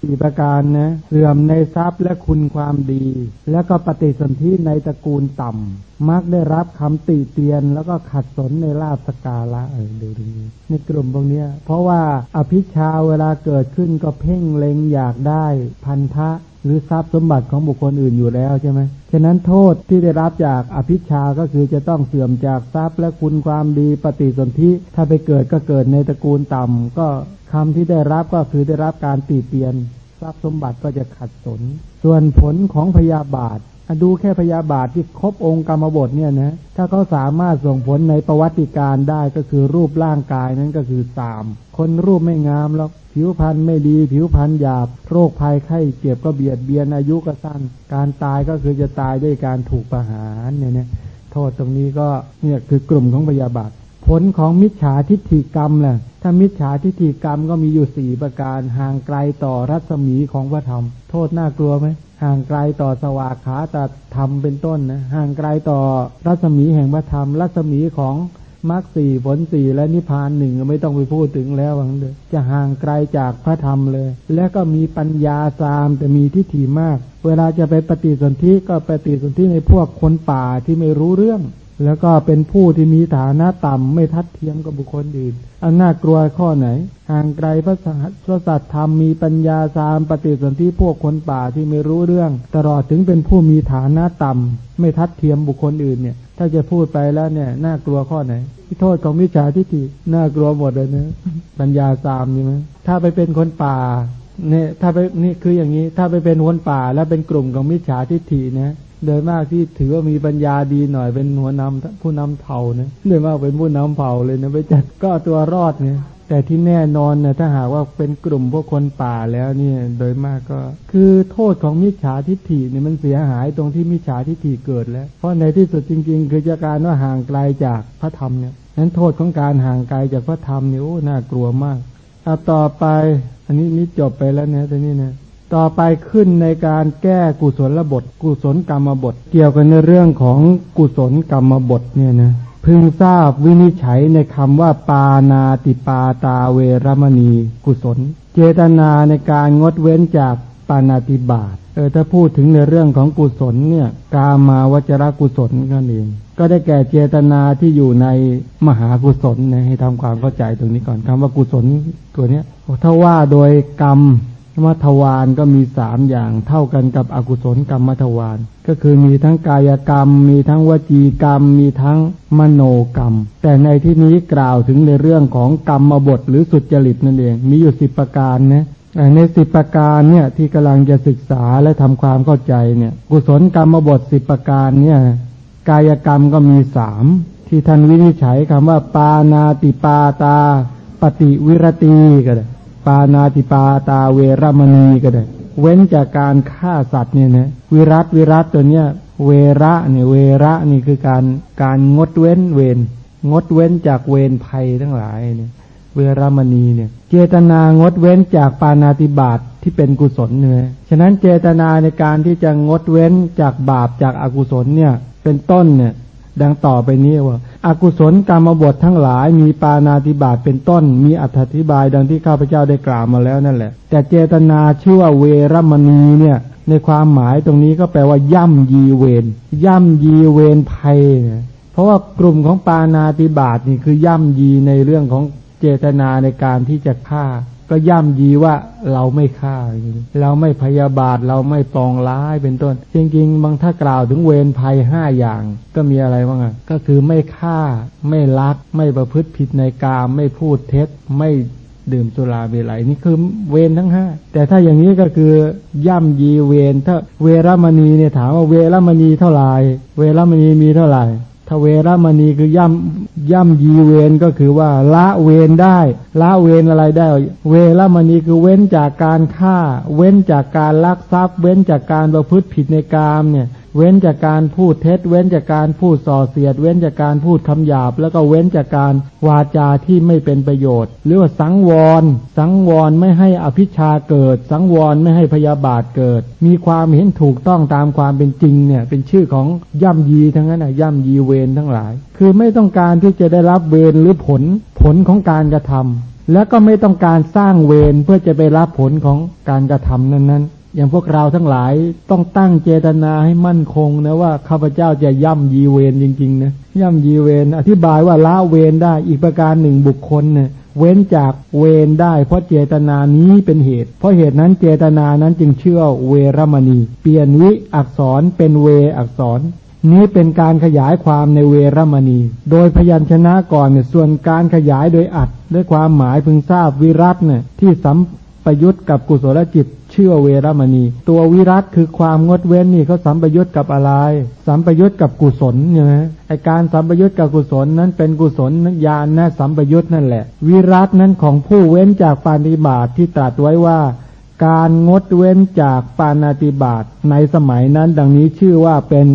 สี่ประการนะเสื่อมในทรัพย์และคุณความดี แล้วก็ปฏิสนธิในตระกูลต่ำมักได้รับคำติเตียน แล้วก็ขัดสนในลาบสกาละเออดูดีในกลุ่มพวกนี้เพราะว่าอภิชาเวลาเกิดขึ้นก็เพ่งเล็งอยากได้พันธะ รือทรัพย์สมบัติของบุคคลอื่นอยู่แล้วใช่ไหมฉะนั้นโทษที่ได้รับจากอภิชาก็คือจะต้องเสื่อมจากทรัพย์และคุณความดีปฏิสนธิถ้าไปเกิดก็เกิดในตระกูลต่ำก็คำที่ได้รับก็คือได้รับการตีเตียน ทรัพย์สมบัติก็จะขัดสน ส่วนผลของพยาบาท ดูแค่พยาบาทที่ครบองค์กรรมบทเนี่ยนะถ้าเขาสามารถส่งผลในประวัติการได้ก็คือรูปร่างกายนั้นก็คือสามคนรูปไม่งามแล้วผิวพรรณไม่ดี ผิวพรรณหยาบ โรคภัยไข้เจ็บก็เบียดเบียนอายุก็สั้น การตายก็คือจะตายด้วยการถูกประหารเนี่ยนะโทษตรงนี้ก็เนี่ยคือกลุ่มของพยาบาท ผลของมิจฉาทิฏฐิกรรมแหละถ้ามิจฉาทิฏฐิกรรมก็มีอยู่สี่ประการห่างไกลต่อรัศมีของพระธรรม โทษน่ากลัวไหมห่างไกลต่อสวากขาตธรรมเป็นต้นนะห่างไกลต่อรัศมีแห่งพระธรรม รัศมีของมรรคสี่ผลสี่และนิพพานหนึ่งไม่ต้องไปพูดถึงแล้ววังเดจะห่างไกลจากพระธรรมเลย และก็มีปัญญาสามแต่มีทิฏฐิมาก เวลาจะไปปฏิสนธิก็ปฏิสนธิในพวกคนป่าที่ไม่รู้เรื่อง แล้วก็เป็นผู้ที่มีฐานะต่ำไม่ทัดเทียมกับบุคคลอื่น อันน่ากลัวข้อไหน ห่างไกลพระสัตธรรมมีปัญญาสามปฏิสนธิพวกคนป่าที่ไม่รู้เรื่อง ตลอดถึงเป็นผู้มีฐานะต่ำไม่ทัดเทียมบุคคลอื่นเนี่ย ถ้าจะพูดไปแล้วเนี่ยน่ากลัวข้อไหนที่โทษของมิจฉาทิฏฐิน่ากลัวหมดเลยนะปัญญาสามใช่ไหมถ้าไปเป็นคนป่าเนี่ยถ้าไปนี่คืออย่างนี้ ถ้าไปเป็นคนป่าแล้วเป็นกลุ่มของมิจฉาทิฏฐินะ โดยมากที่ถือว่ามีปัญญาดีหน่อยเป็นหัวนำผู้นำเผ่านะโดยมากเป็นผู้นำเผ่าเลยนะไปจัดก็ตัวรอดเนี่ยแต่ที่แน่นอนนะถ้าหากว่าเป็นกลุ่มพวกคนป่าแล้วเนี่ย โดยมากก็ คือโทษของมิจฉาทิฏฐิเนี่ยมันเสียหายตรงที่มิจฉาทิฏฐิเกิดแล้ว เพราะในที่สุดจริง ๆ คือจะการว่าห่างไกลจากพระธรรมเนี่ยนั้นโทษของการห่างไกลจากพระธรรมเนี่ยโอ้น่ากลัวมากเอาต่อไป อันนี้นี่จบไปแล้วเนี่ยตอนนี้นะ ต่อไปขึ้นในการแก้กุศลบท กุศลกรรมบท เกี่ยวกันในเรื่องของกุศลกรรมบทเนี่ยนะพึงทราบวินิจฉัยในคำว่าปานาติปาตาเวรมณี กุศล เจตนาในการงดเว้นจากปานาติบาตเออถ้าพูดถึงในเรื่องของกุศลเนี่ยกามาวจรกุศลกันเอง ก็ได้แก่เจตนาที่อยู่ในมหากุศลนะให้ทำความเข้าใจตรงนี้ก่อนคำว่ากุศลตัวเนี้ยถ้าว่าโดยกรรม มทวานก็มีสามอย่างเท่ากันกับอกุศลกรรมมัทวานก็คือมีทั้งกายกรรม มีทั้งวจีกรรม มีทั้งมโนกรรม แต่ในที่นี้กล่าวถึงในเรื่องของกรรมบทหรือสุจริตนั่นเอง มีอยู่สิบประการนะในสิบประการเนี่ยที่กำลังจะศึกษาและทำความเข้าใจเนี่ย กุศลกรรมบทสิบประการเนี่ยกายกรรมก็มีสามที่ท่านวินิจฉัยคำว่าปานาติปาตา ปฏิวิรตีก็ได้ ปานาติปาตาเวรมณีก็ได้ เว้นจากการฆ่าสัตว์เนี่ยนะวิรัตวิรัตตัวเนี้ยเวระเนี่ยเวระนี่คือการการงดเว้นเวรงดเว้นจากเวรภัยทั้งหลายเนี่ยเวรมณีเนี่ยเจตนางดเว้นจากปานาติบาตทที่เป็นกุศลเนี่ยฉะนั้นเจตนาในการที่จะงดเว้นจากบาปจากอากุศลเนี่ยเป็นต้นเนี่ย ดังต่อไปนี้ว่าอากุศลกรรมบททั้งหลายมีปานาติบาตเป็นต้น มีอธิบายดังที่ข้าพเจ้าได้กล่าวมาแล้วนั่นแหละ แต่เจตนาชื่อว่าเวรมณีเนี่ย ในความหมายตรงนี้ก็แปลว่า ย่ำยีเวรย่ำยีเวรภัย เพราะว่ากลุ่มของปานาติบาตนี่คือย่ำยีในเรื่องของเจตนาในการที่จะฆ่า ก็ย่ำยีว่าเราไม่ฆ่าเราไม่พยาบาทเราไม่ปองร้ายเป็นต้น จริง ๆ บางถ้ากล่าวถึงเวรภัยห้าอย่างก็มีอะไรบ้างอะก็คือไม่ฆ่า ไม่ลัก ไม่ประพฤติผิดในกามไม่พูดเท็จไม่ดื่มสุราเวลัยนี่คือเวรทั้งห้าแต่ถ้าอย่างนี้ก็คือย่ำยีเวรถ้าเวรมณีเนี่ยถามว่าเวรมณีเท่าไหร่เวรมณีมีเท่าไหร่ ทเวรมณีคือย่ำย่ำยีเวนก็คือว่า ละเวนได้ ละเวนอะไรได้ เวรมณีคือเว้นจากการฆ่า เว้นจากการลักทรัพย์ เว้นจากการประพฤติผิดในกามเนี่ยเว้นจากการพูดเท็จ เว้นจากการพูดส่อเสียด เว้นจากการพูดคำหยาบ แล้วก็เว้นจากการวาจาที่ไม่เป็นประโยชน์ หรือว่าสังวร สังวรไม่ให้อภิชาเกิด สังวรไม่ให้พยาบาทเกิด มีความเห็นถูกต้องตามความเป็นจริงเนี่ยเป็นชื่อของย่ำยีทั้งนั้นนะย่ำยีเวรทั้งหลาย คือไม่ต้องการที่จะได้รับเวรหรือผลผลของการกระทำแล้วก็ไม่ต้องการสร้างเวรเพื่อจะไปรับผลของการกระทำนั้นๆ อย่างพวกเราทั้งหลายต้องตั้งเจตนาให้มั่นคงนะว่าข้าพเจ้าจะย่ำยีเวรจริงๆนะย่ำยีเวรอธิบายว่าละเวรได้อีกประการหนึ่งบุคคลเนี่ยเว้นจากเวรได้ เพราะเจตนานี้เป็นเหตุ เพราะเหตุนั้นเจตนานั้นจึงเชื่อเวรมณี เปลี่ยนวิอักษรเป็นเวอักษร นี้เป็นการขยายความในเวรมณี โดยพยัญชนะก่อนเนี่ยส่วนการขยายโดยอัด ด้วยความหมายพึงทราบวิรัตเนี่ยที่สัมปยุตกับกุศลจิต ชื่อเวรมณี ตัววิรัตคือความงดเว้นนี่เขาสัมปยุตกับอะไร สัมปยุตกับกุศลเนี่ยไอการสัมปยุตกับกุศลนั้นเป็นกุศลญาณนะสัมปยุตนั่นแหละ วิรัตนั้นของผู้เว้นจากปาณิบาตที่ตรัสไว้ว่า การงดเว้นจากปานาติบาตในสมัยนั้นดังนี้ชื่อว่าเป็น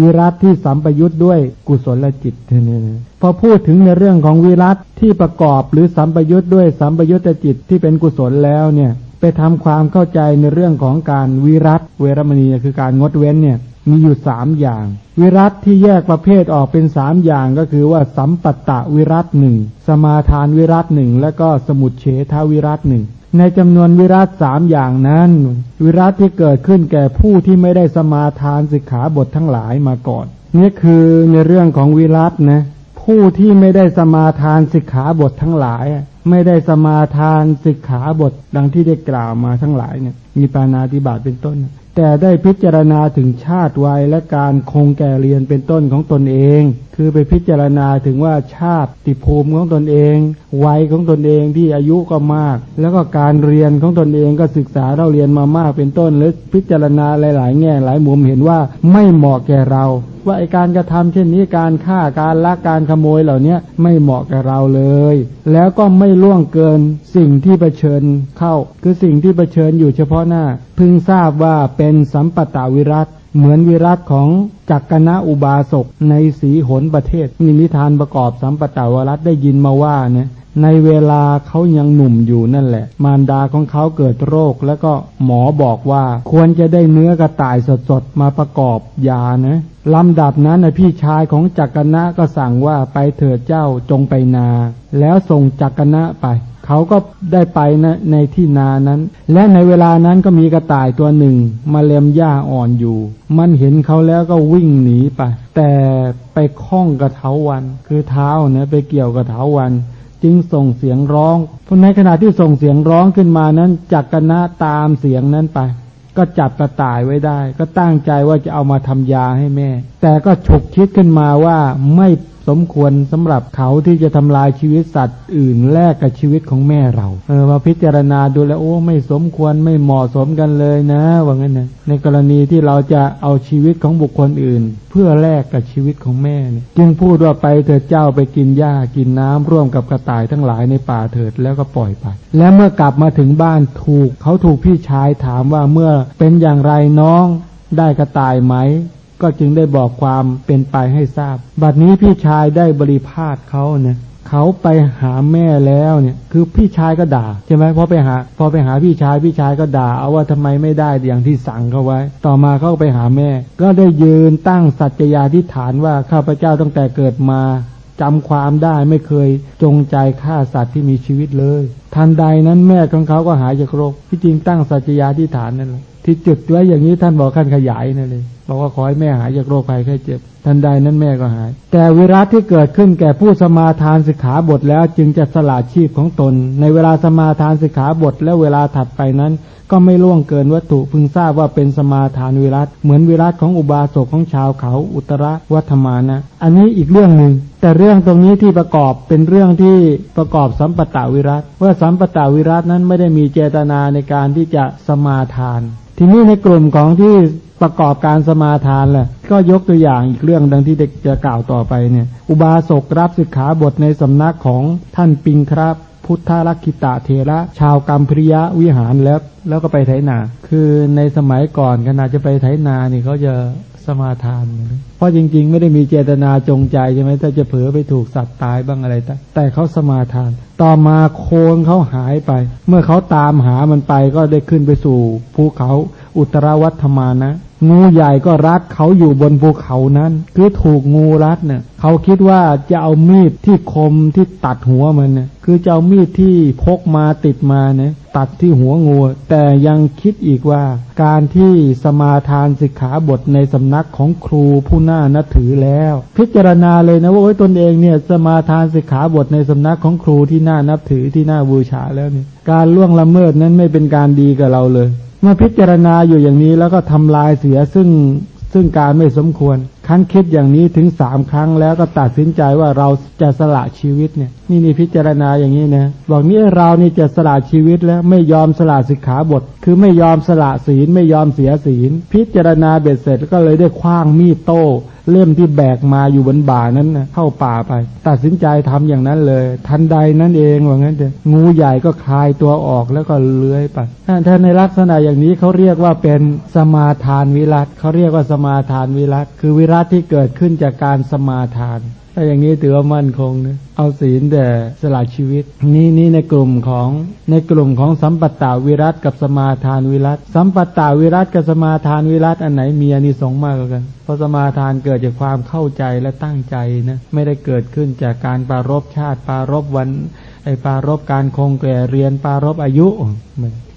วิรัตที่สัมปยุตด้วยกุศลจิตเนี่ยพอพูดถึงในเรื่องของวิรัตที่ประกอบหรือสัมปยุตด้วยสัมปยุตจิตที่เป็นกุศลแล้วเนี่ย ไปทำความเข้าใจในเรื่องของการวิรัตเวรมณีคือการงดเว้นเนี่ยมีอยู่สามอย่าง วิรัตที่แยกประเภทออกเป็นสามอย่างก็คือว่าสัมปัตตวิรัตหนึ่งสมาทานวิรัตหนึ่งและก็สมุดเฉทวิรัตหนึ่งในจำนวนวิรัตสามอย่างนั้น วิรัตที่เกิดขึ้นแก่ผู้ที่ไม่ได้สมาทานสิกขาบททั้งหลายมาก่อนนี่คือในเรื่องของวิรัตนะผู้ที่ไม่ได้สมาทานสิกขาบททั้งหลาย ไม่ได้สมาทานสิกขาบทดังที่ได้กล่าวมาทั้งหลายเนี่ย มีปานาติบาตเป็นต้น แต่ได้พิจารณาถึงชาติวัยและการคงแก่เรียนเป็นต้นของตนเอง คือไปพิจารณาถึงว่าชาติติภูมิของตนเอง วัยของตนเองที่อายุก็มาก แล้วก็การเรียนของตนเองก็ศึกษาเราเรียนมามากเป็นต้นหรือพิจารณาหลาย ๆ แง่หลายมุมเห็นว่าไม่เหมาะแก่เรา ว่าไอการกระทำเช่นนี้การฆ่าการลักการขโมยเหล่านี้ไม่เหมาะกับเราเลย แล้วก็ไม่ล่วงเกินสิ่งที่เผชิญเข้า คือสิ่งที่เผชิญอยู่เฉพาะหน้า พึงทราบว่าเป็นสัมปตาวิรัตเหมือนวิรัตของจักรณะอุบาสกในสีหนประเทศมีนิทานประกอบสัมปตาวรัตได้ยินมาว่าเนี่ยในเวลาเขายังหนุ่มอยู่นั่นแหละ มารดาของเขาเกิดโรคแล้วก็หมอบอกว่า ควรจะได้เนื้อกระต่ายสดๆ มาประกอบยานะลำดับนั้นพี่ชายของจักรณะก็สั่งว่าไปเถิดเจ้าจงไปนา แล้วส่งจักรณะไป เขาก็ได้ไปนะในที่นานั้น และในเวลานั้นก็มีกระต่ายตัวหนึ่ง มาเล็มหญ้าอ่อนอยู่ มันเห็นเขาแล้วก็วิ่งหนีไป แต่ไปคล้องกระเถาวัน คือเท้าเนะไปเกี่ยวกระเถาวันจึงส่งเสียงร้อง เพราะในขณะที่ส่งเสียงร้องขึ้นมานั้นจักกนะตามเสียงนั้นไป ก็จับกระต่ายไว้ได้ ก็ตั้งใจว่าจะเอามาทำยาให้แม่ แต่ก็ฉุกคิดขึ้นมาว่าไม่สมควรสำหรับเขาที่จะทำลายชีวิตสัตว์อื่นแลกกับชีวิตของแม่เรา เออมาพิจารณาดูแล้วโอ้ไม่สมควรไม่เหมาะสมกันเลยนะว่างั้นนะในกรณีที่เราจะเอาชีวิตของบุคคลอื่น เพื่อแลกกับชีวิตของแม่เนี่ยจึงพูดว่าไปเถิดเจ้าไปกินหญ้ากินน้ำร่วมกับกระต่ายทั้งหลายในป่าเถิดแล้วก็ปล่อยไป และเมื่อกลับมาถึงบ้านถูกเขาถูกพี่ชายถามว่าเมื่อเป็นอย่างไรน้องได้กระต่ายไหม ก็จึงได้บอกความเป็นไปให้ทราบ บัดนี้พี่ชายได้บริพาทเขาเนี่ยเขาไปหาแม่แล้วเนี่ย คือพี่ชายก็ด่าใช่ไหมพอไปหา พอไปหาพี่ชายพี่ชายก็ด่า เอาว่าทำไมไม่ได้อย่างที่สั่งเขาไว้ ต่อมาเขาไปหาแม่ ก็ได้ยืนตั้งสัจจยาธิฐานว่าข้าพเจ้าตั้งแต่เกิดมาจำความได้ไม่เคยจงใจฆ่าสัตว์ที่มีชีวิตเลย ทันใดนั้นแม่ของเขาก็หายจากโรคที่จริงตั้งสัจยาธิฐานนั่นแหละ ที่จุดไว้อย่างนี้ท่านบอกขั้นขยายนั่นเลยบอกว่าขอให้แม่หายจากโรคภัยไข้เจ็บทันใดนั้นแม่ก็หาย แต่วิรัตที่เกิดขึ้นแก่ผู้สมาทานสิกขาบทแล้วจึงจะสละชีพของตน ในเวลาสมาทานสิกขาบทและเวลาถัดไปนั้น ก็ไม่ล่วงเกินวัตถุพึงทราบว่าเป็นสมาทานวิรัตเหมือนวิรัตของอุบาสกของชาวเขาอุตรวัฒมานะ อันนี้อีกเรื่องหนึ่งแต่เรื่องตรงนี้ที่ประกอบเป็นเรื่องที่ประกอบสัมปตาวิรัตว่าสัมปตาวิรัตนั้นไม่ได้มีเจตนาในการที่จะสมาทานทีนี้ในกลุ่มของที่ประกอบการสมาทานแหละก็ยกตัวอย่างอีกเรื่องดังที่เด็กจะกล่าวต่อไปเนี่ย อุบาสกรับสิกขาบทในสำนักของท่านปิงครับ พุทธลักขิตะเทระ ชาวกัมพริยะวิหารแล้ว แล้วก็ไปไถนา คือในสมัยก่อนขณะจะไปไถนานี่เขาจะสมาทาน เพราะจริง ๆ ไม่ได้มีเจตนาจงใจใช่ไหมถ้าจะเผลอไปถูกสัตว์ตายบ้างอะไร แต่แต่เขาสมาทาน ต่อมาโคนเขาหายไป เมื่อเขาตามหามันไปก็ได้ขึ้นไปสู่ภูเขาอุตรวัฒมานะ งูใหญ่ก็รัดเขาอยู่บนภูเขานั้น คือถูกงูรัดเนี่ยเขาคิดว่าจะเอามีดที่คมที่ตัดหัวมันเนี่ยคือจะเอามีดที่พกมาติดมาเนี่ยตัดที่หัวงู แต่ยังคิดอีกว่า การที่สมาทานสิกขาบทในสำนักของครูผู้น่านับถือแล้ว พิจารณาเลยนะว่าโอ้ยตนเองเนี่ยสมาทานสิกขาบทในสำนักของครูที่น่านับถือที่น่าบูชาแล้วเนี่ยการล่วงละเมิดนั้นไม่เป็นการดีกับเราเลย เมื่อพิจารณาอยู่อย่างนี้แล้วก็ทำลายเสียซึ่งซึ่งการไม่สมควร รั้นคิดอย่างนี้ถึงสามครั้งแล้วก็ตัดสินใจว่าเราจะสละชีวิตเนี่ย นี่นี่พิจารณาอย่างนี้นะบอกนี่เรานี่จะสละชีวิตแล้วไม่ยอมสละสิกขาบท คือไม่ยอมสละศีลไม่ยอมเสียศีล พิจารณาเบ็ดเสร็จก็เลยได้คว้างมีดโต้เล่มที่แบกมาอยู่บนบ่านั้นนะเข้าป่าไป ตัดสินใจทำอย่างนั้นเลย ทันใดนั่นเองว่างั้นเถอะงูใหญ่ก็คลายตัวออกแล้วก็เลื้อยไปถ้าในลักษณะอย่างนี้เขาเรียกว่าเป็นสมาทานวิรัตเขาเรียกว่าสมาทานวิรัตคือวิรัตที่เกิดขึ้นจากการสมาทานถ้าอย่างนี้ถือว่ามั่นคงนะเอาศีลแต่สละชีวิต นี่นี่ในกลุ่มของในกลุ่มของสัมปตาวิรัตกับสมาทานวิรัตสัมปตาวิรัตกับสมาทานวิรัตอันไหนมีอานิสงส์มากกว่ากัน เพราะสมาทานเกิดจากความเข้าใจและตั้งใจนะไม่ได้เกิดขึ้นจากการปารบชาติปารบวันไอปารบการคงแก่เรียนปารบอายุ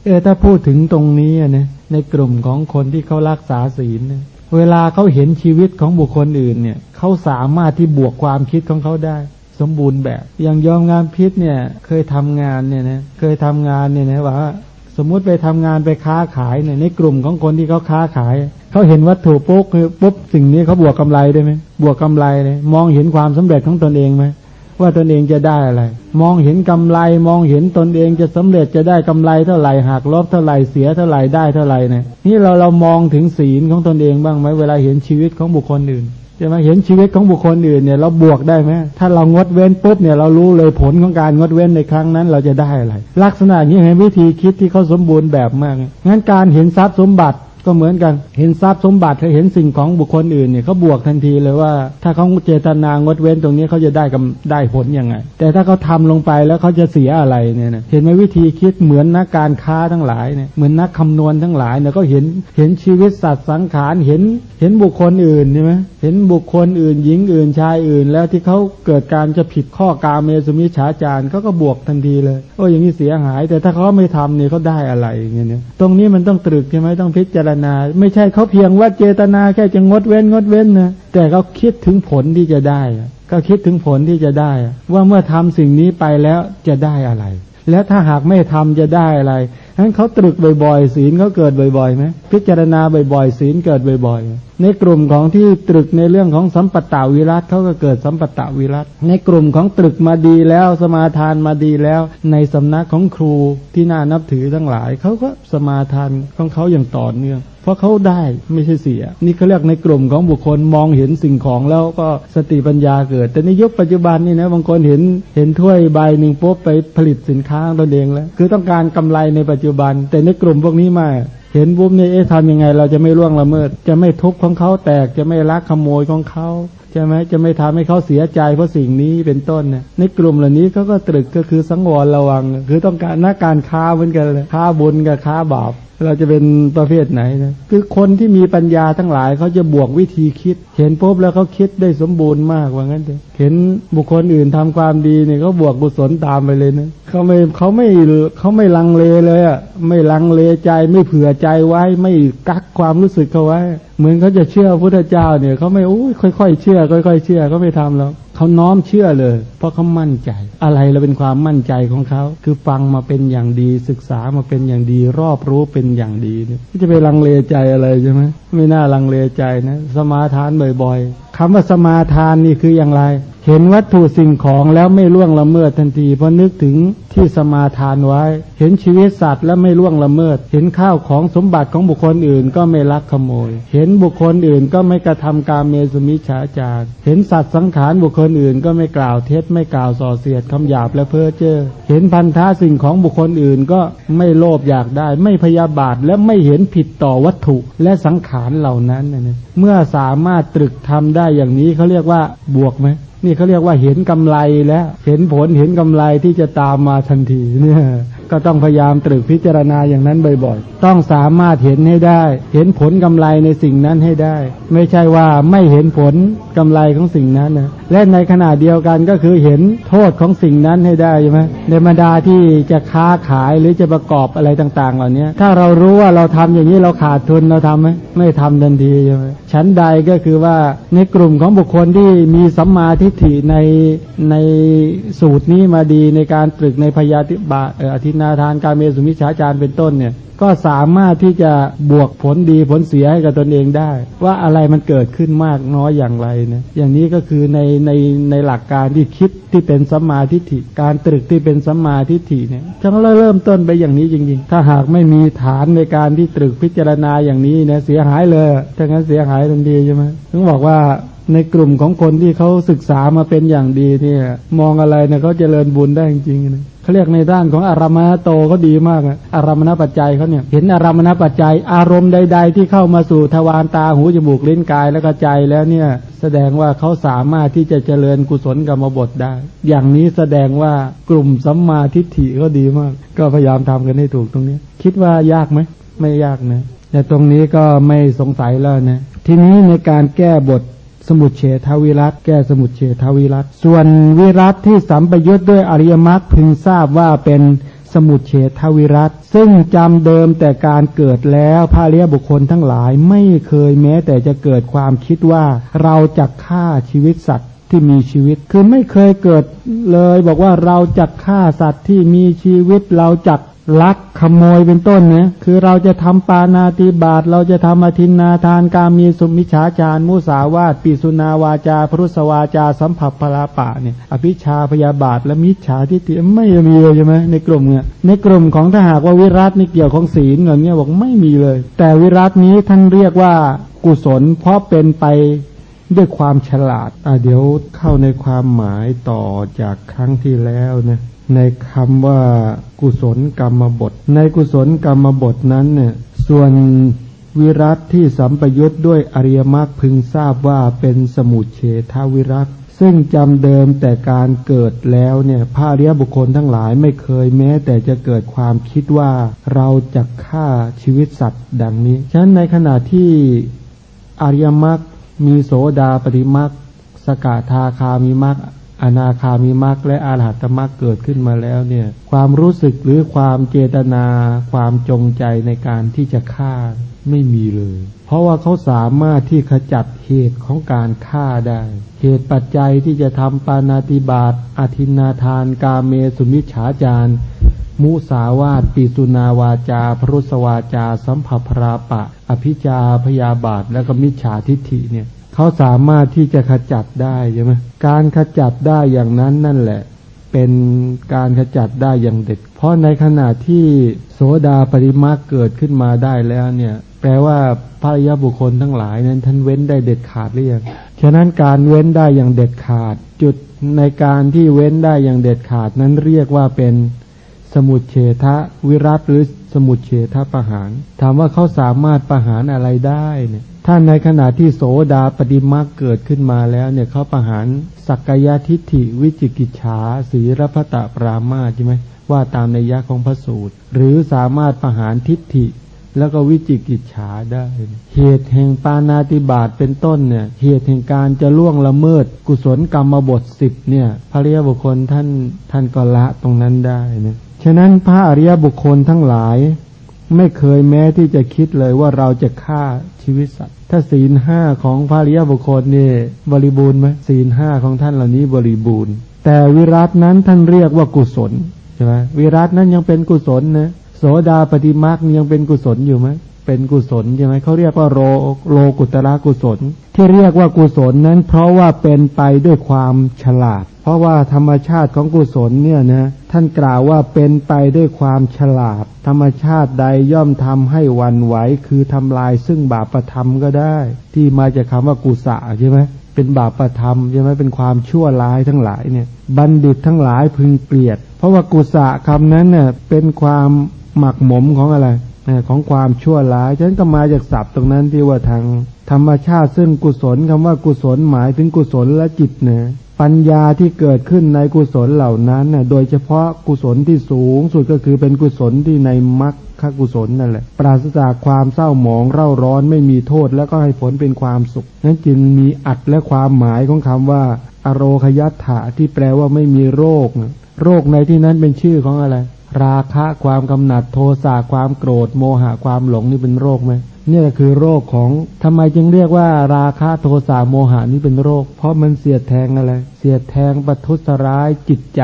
เออถ้าพูดถึงตรงนี้นะในกลุ่มของคนที่เขารักษาศีลนะ เวลาเขาเห็นชีวิตของบุคคลอื่นเนี่ยเขาสามารถที่บวกความคิดของเขาได้ สมบูรณ์แบบ อย่างยอมงานพิษเนี่ยเคยทำงานเนี่ยนะเคยทำงานเนี่ยนะว่า สมมุติไปทำงานไปค้าขายเนี่ยในกลุ่มของคนที่เขาค้าขายเขาเห็นวัตถุปุ๊บปุ๊บสิ่งนี้เขาบวกกำไรได้ไหมบวกกำไรเลยมองเห็นความสำเร็จของตนเองไหม ว่าตนเองจะได้อะไร มองเห็นกำไรมองเห็นตนเองจะสำเร็จจะได้กำไรเท่าไหร่หักลบเท่าไหร่เสียเท่าไหร่ได้เท่าไหร่เนี่ยนี่เราเรามองถึงศีลของตนเองบ้างไหมเวลาเห็นชีวิตของบุคคลอื่นจะมาเห็นชีวิตของบุคคลอื่นเนี่ยเราบวกได้ไหมถ้าเรางดเว้นปุ๊บเนี่ยเรารู้เลยผลของการงดเว้นในครั้งนั้น เราจะได้อะไร ลักษณะนี้เห็นวิธีคิดที่เขาสมบูรณ์แบบมากงั้นการเห็นทรัพย์สมบัติ ก็เหมือนกันเห็นทรัพย์สมบัติเห็นสิ่งของบุคคลอื่นเนี่ยเขาบวกทันทีเลยว่า ถ้าเขาเจตนางดเว้นตรงนี้เขาจะได้กำได้ผลยังไง แต่ถ้าเขาทาลงไปแล้วเขาจะเสียอะไรเนี่ยนะเห็นไหมวิธีคิดเหมือนนักการค้าทั้งหลายเนี่ยเหมือนนักคำนวณทั้งหลายเนี่ยก็เห็นเห็นชีวิตสัตว์สังขารเห็นเห็นบุคคลอื่นใช่ไหมเห็นบุคคลอื่น หญิงอื่นชายอื่น แล้วที่เขาเกิดการจะผิดข้อกาเมสุมิฉาจารเขาก็บวกทันทีเลยโอ้อย่างนี้เสียหาย แต่ถ้าเขาไม่ทำเนี่ยเขาได้อะไรเงี้ยตรงนี้มันต้องตรึกใช่ไหมต้องพิจารนา ไม่ใช่เขาเพียงว่าเจตนาแค่จะงดเว้นงดเว้นนะแต่เขาคิดถึงผลที่จะได้ก็คิดถึงผลที่จะได้ ว่าเมื่อทำสิ่งนี้ไปแล้วจะได้อะไร และถ้าหากไม่ทำจะได้อะไร นั้นเขาตรึกบ่อยๆ ศีลเขาเกิดบ่อยๆไหมพิจารณาบ่อยๆ ศีลเกิดบ่อยๆ ในกลุ่มของที่ตรึกในเรื่องของสัมปตาวิรัตเขาก็เกิดสัมปตาวิรัตในกลุ่มของตรึกมาดีแล้วสมาทานมาดีแล้ว ในสำนักของครูที่น่านับถือทั้งหลายเขาก็สมาทานของเขาอย่างต่อเนื่องเพราะเขาได้ไม่ใช่เสีย นี่เขาเรียกในกลุ่มของบุคคลมองเห็นสิ่งของแล้วก็สติปัญญาเกิด แต่ในยุคปัจจุบันนี่นะบางคนเห็นเห็นถ้วยใบหนึ่งปุ๊บไปผลิตสินค้าตนเองแล้ว คือต้องการกำไรในปัจจุจุบัน แต่ในกลุ่มพวกนี้มาเห็นปุ๊บนี่เอ๊ะทำยังไง เราจะไม่ล่วงละเมิด จะไม่ทุบของเขาแตกจะไม่ลักขโมยของเขาใช่ไหมจะไม่ทำให้เขาเสียใจเพราะสิ่งนี้เป็นต้นเนี่ยในกลุ่มเหล่านี้เขาก็ตรึกก็คือสังวรระวัง คือต้องการนักการค้าเหมือนกันเลยค้าบุญกับค้าบาป เราจะเป็นประเภทไหนนะคือคนที่มีปัญญาทั้งหลายเขาจะบวกวิธีคิด เห็นปุ๊บแล้วเขาคิดได้สมบูรณ์มากว่างั้นเถอะเห็นบุคคลอื่นทำความดีเนี่ยเขาบวกกุศลตามไปเลยนะเขาไม่เขาไม่เขาไม่ลังเลเลยอะไม่ลังเลใจไม่เผื่อใจไว้ไม่กักความรู้สึกเขาไว้ เหมือนเขาจะเชื่อพระพุทธเจ้าเนี่ยเขาไม่โอ้ยค่อย ๆ เชื่อ ค่อย ๆ เชื่อเขาไม่ทำแล้ว เขาน้อมเชื่อเลย เพราะเขามั่นใจ อะไรเราเป็นความมั่นใจของเขา คือฟังมาเป็นอย่างดีศึกษามาเป็นอย่างดี รอบรู้เป็นอย่างดีเนี่ยจะไปลังเลใจอะไรใช่ไหมไม่น่าลังเลใจนะสมาทานบ่อยๆคำว่าสมาทานนี่คืออย่างไร เห็นวัตถุสิ่งของแล้วไม่ล่วงละเมิดทันที เพราะนึกถึงที่สมาทานไว้ เห็นชีวิตสัตว์แล้วไม่ล่วงละเมิด เห็นข้าวของสมบัติของบุคคลอื่น ก็ไม่ลักขโมย เห็นบุคคลอื่นก็ไม่กระทำการเมสุมิฉาจารเห็นสัตว์สังขารบุคคลอื่นก็ไม่กล่าวเท็จไม่กล่าวส่อเสียดคำหยาบและเพ้อเจ้อเห็นพันธะสิ่งของบุคคลอื่นก็ไม่โลภอยากได้ ไม่พยาบาทและไม่เห็นผิดต่อวัตถุและสังขารเหล่านั้นนะเมื่อสามารถตรึกทำได้อย่างนี้เขาเรียกว่าบวกไหม นี่เขาเรียกว่าเห็นกำไรแล้วเห็นผลเห็นกำไรที่จะตามมาทันทีเนี่ยก็ต้องพยายามตรึกพิจารณาอย่างนั้นบ่อยๆ ต้องสามารถเห็นให้ได้ เห็นผลกำไรในสิ่งนั้นให้ได้ ไม่ใช่ว่าไม่เห็นผลกำไรของสิ่งนั้นนะและในขณะเดียวกันก็คือเห็นโทษของสิ่งนั้นให้ได้ใช่ไหมในบรรดาที่จะค้าขายหรือจะประกอบอะไรต่างๆ เหล่านี้ถ้าเรารู้ว่าเราทำอย่างนี้เราขาดทุนเราทำไหมไม่ทำทันทีใช่ไหมชั้นใดก็คือว่าในกลุ่มของบุคคลที่มีสัมมาทิฏฐิในในสูตรนี้มาดีในการตรึกในพยาธิบาอธินาทานการเมสุมิชฌาจารเป็นต้นเนี่ยก็สามารถที่จะบวกผลดีผลเสียให้กับตนเองได้ ว่าอะไรมันเกิดขึ้นมากน้อยอย่างไรนะอย่างนี้ก็คือในในในหลักการที่คิดที่เป็นสัมมาทิฏฐิการตรึกที่เป็นสัมมาทิฏฐิเนี่ยต้งเริ่มต้นไปอย่างนี้จริงๆ ถ้าหากไม่มีฐานในการที่ตรึกพิจารณาอย่างนี้เนี่ยเสียหายเลยถ้างั้นเสียหายทันทีใช่ไหมถึงบอกว่า ในกลุ่มของคนที่เขาศึกษามาเป็นอย่างดีเนี่ย มองอะไรเนี่ยเขาเจริญบุญได้จริงๆนะเขาเรียกในด้านของอารามณโตเขาดีมากอารามณปัจจัยเขาเนี่ยเห็นอารามณปัจจัย อารมณ์ใด ๆ ที่เข้ามาสู่ทวารตาหูจมูกลิ้นกายแล้วก็ใจแล้วเนี่ย แสดงว่าเขาสามารถที่จะเจริญกุศลกรรมบทได้ อย่างนี้แสดงว่ากลุ่มสัมมาทิฏฐิเขาดีมาก ก็พยายามทำกันให้ถูกตรงนี้ คิดว่ายากไหมไม่ยากนะแต่ตรงนี้ก็ไม่สงสัยแล้วนะทีนี้ในการแก้บท สมุทเฉทวิรัตแก้สมุทเฉทวิรัตส่วนวิรัตที่สัมปยุทธ์ด้วยอริยมรรคพึงทราบว่าเป็นสมุทเฉทวิรัตซึ่งจำเดิมแต่การเกิดแล้วพระเรียบุคคลทั้งหลายไม่เคยแม้แต่จะเกิดความคิดว่าเราจะฆ่าชีวิตสัตว์ ที่มีชีวิต คือไม่เคยเกิดเลย บอกว่าเราจะฆ่าสัตว์ที่มีชีวิต เราจักลักขโมยเป็นต้นเนี่ยคือเราจะทำปานาติบาตเราจะทำอธินนาทานการมีสุมิชาจารมุสาวาตปิสุนาวาจา พรุสวาจา สัมผัสพลาปะเนี่ยอภิชาพยาบาทและมิจฉาทิฏฐิไม่มีเลยใช่ไหมในกลุ่มเนี่ยในกลุ่มของถ้าหากว่าวิรัตนี่เกี่ยวของศีลอย่างเงี้ยบอกไม่มีเลย แต่วิรัตนี้ท่านเรียกว่ากุศลเพราะเป็นไป ด้วยความฉลาดอะเดี๋ยวเข้าในความหมายต่อจากครั้งที่แล้วนะในคำว่ากุศลกรรมบท ในกุศลกรรมบทนั้นเนี่ยส่วนวิรัตที่สัมปยุทธ์ด้วยอริยมรรคพึงทราบว่าเป็นสมุทเฉทวิรัตซึ่งจำเดิมแต่การเกิดแล้วเนี่ยพระอริยบุคคลทั้งหลายไม่เคยแม้ แต่จะเกิดความคิดว่าเราจะฆ่าชีวิตสัตว์ดังนี้ ฉะนั้นในขณะที่อริยมรรค มีโสดาปฏิมรรคสกทาคามีมรรคอนาคามีมรรคและอาหัตมรรคเกิดขึ้นมาแล้วเนี่ย ความรู้สึกหรือความเจตนา ความจงใจในการที่จะฆ่าไม่มีเลย เพราะว่าเขาสามารถที่ขจัดเหตุของการฆ่าได้ เหตุปัจจัยที่จะทำปานาติบาตอธินาทาน กาเมสุมิฉาจาร มุสาวาตปิสุนาวาจา พรุสวาจา สัมภพราปะ อภิจาพยาบาท และก็มิจฉาทิฏฐิเนี่ยเขาสามารถที่จะขจัดได้ใช่ไหมการขจัดได้อย่างนั้นนั่นแหละ เป็นการขจัดได้อย่างเด็ด เพราะในขณะที่โสดาปริมาเกิดขึ้นมาได้แล้วเนี่ยแปลว่าพระยาบุคคลทั้งหลายนั้นท่านเว้นได้เด็ดขาดหรือยัง ฉะนั้นการเว้นได้อย่างเด็ดขาด จุดในการที่เว้นได้อย่างเด็ดขาดนั้นเรียกว่าเป็น สมุทเฉทะวิรัตหรือสมุทเฉทะประหาร ถามว่าเขาสามารถประหารอะไรได้เนี่ยถ้าในขณะที่โสดาปฏิมาเกิดขึ้นมาแล้วเนี่ยเขาประหารสักกายทิฏฐิวิจิกิจฉาสีรพตะปรามาใช่ไหมว่าตามในยะของพระสูตร หรือสามารถประหารทิฏฐิ แล้วก็วิจิกิจฉาได้ เหตุแห่งปานาติบาตเป็นต้นเนี่ยเหตุแห่งการจะล่วงละเมิด กุศลกรรมบทสิบเนี่ยพระริยบุคคลท่านท่านก็ละตรงนั้นได้เนี่ย ฉะนั้นพระอริยบุคคลทั้งหลาย ไม่เคยแม้ที่จะคิดเลยว่าเราจะฆ่าชีวิตสัตว์ ถ้าศีลห้าของพระอริยบุคคลนี่บริบูรณ์ไหมศีลห้าของท่านเหล่านี้บริบูรณ์ แต่วิรัตนั้นท่านเรียกว่ากุศลใช่ไหมวิรัตนั้นยังเป็นกุศลนะโสดาปฏิมาคยังเป็นกุศลอยู่ไหม เป็นกุศลใช่ไหมเขาเรียกว่าโลโลกุตระกุศล ที่เรียกว่ากุศลนั้น เพราะว่าเป็นไปด้วยความฉลาด เพราะว่าธรรมชาติของกุศลเนี่ยนะท่านกล่าวว่าเป็นไปด้วยความฉลาด ธรรมชาติใดย่อมทำให้วันไหวคือทำลายซึ่งบาปประธรรมก็ได้ ที่มาจากคาว่ากุศะใช่ไหมเป็นบาปประธรรมใช่ไหมเป็นความชั่วร้ายทั้งหลายเนี่ย บัณฑิตทั้งหลายพึงเกลียด เพราะว่ากุศะคำนั้นเนี่ยเป็นความหมักหมมของอะไร ของความชั่วร้ายฉันก็มาจากศัพท์ตรงนั้นที่ว่าทางธรรมชาติซึ่งกุศลคำว่ากุศลหมายถึงกุศลและจิตเนะปัญญาที่เกิดขึ้นในกุศลเหล่านั้นน่ะโดยเฉพาะกุศลที่สูงสุดก็คือเป็นกุศลที่ในมรรคกุศลนั่นแหละ ปราศจากความเศร้าหมองเร่าร้อนไม่มีโทษแล้วก็ให้ผลเป็นความสุข นั้นจึงมีอัดและความหมายของคำว่า อโรคยัตถะที่แปลว่าไม่มีโรค โรคในที่นั้นเป็นชื่อของอะไร ราคะความกำหนัดโทสะความโกรธโมหะความหลงนี่เป็นโรคไหมนี่คือโรคของทำไมจึงเรียกว่า ราคะโทสะโมหะนี่เป็นโรค เพราะมันเสียดแทงอะไร เสียดแทงปัทุสร้ายจิตใจ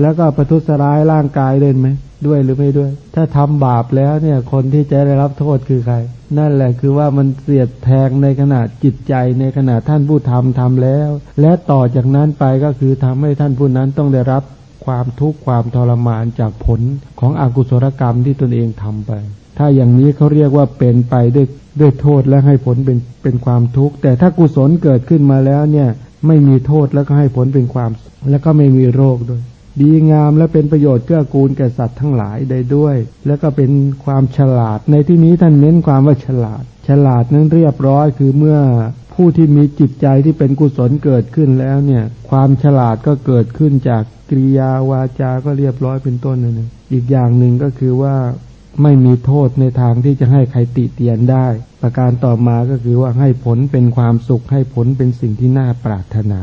แล้วก็ปัทุสร้ายร่างกายเล่นไหมด้วยหรือไม่ด้วย ถ้าทำบาปแล้วเนี่ยคนที่จะได้รับโทษคือใคร นั่นแหละคือว่ามันเสียดแทงในขณะจิตใจในขณะท่านผู้ทำทำแล้ว และต่อจากนั้นไปก็คือทำให้ท่านผู้นั้นต้องได้รับ ความทุกข์ความทรมานจากผลของอกุศลกรรมที่ตนเองทำไป ถ้าอย่างนี้เขาเรียกว่าเป็นไปด้วยด้วยโทษและให้ผลเป็นเป็นความทุกข์ แต่ถ้ากุศลเกิดขึ้นมาแล้วเนี่ยไม่มีโทษแล้วก็ให้ผลเป็นความ แล้วก็ไม่มีโรคด้วย ดีงามและเป็นประโยชน์เกื้อกูลแก่สัตว์ทั้งหลายได้ด้วย แล้วก็เป็นความฉลาดในที่นี้ท่านเน้นความว่าฉลาด ฉลาดนั้นเรียบร้อยคือเมื่อผู้ที่มีจิตใจที่เป็นกุศลเกิดขึ้นแล้วเนี่ย ความฉลาดก็เกิดขึ้นจากกริยาวาจา ก็เรียบร้อยเป็นต้นนึงอีกอย่างหนึ่งก็คือว่าไม่มีโทษในทางที่จะให้ใครติเตียนได้ ประการต่อมาก็คือว่าให้ผลเป็นความสุขให้ผลเป็นสิ่งที่น่าปรารถนา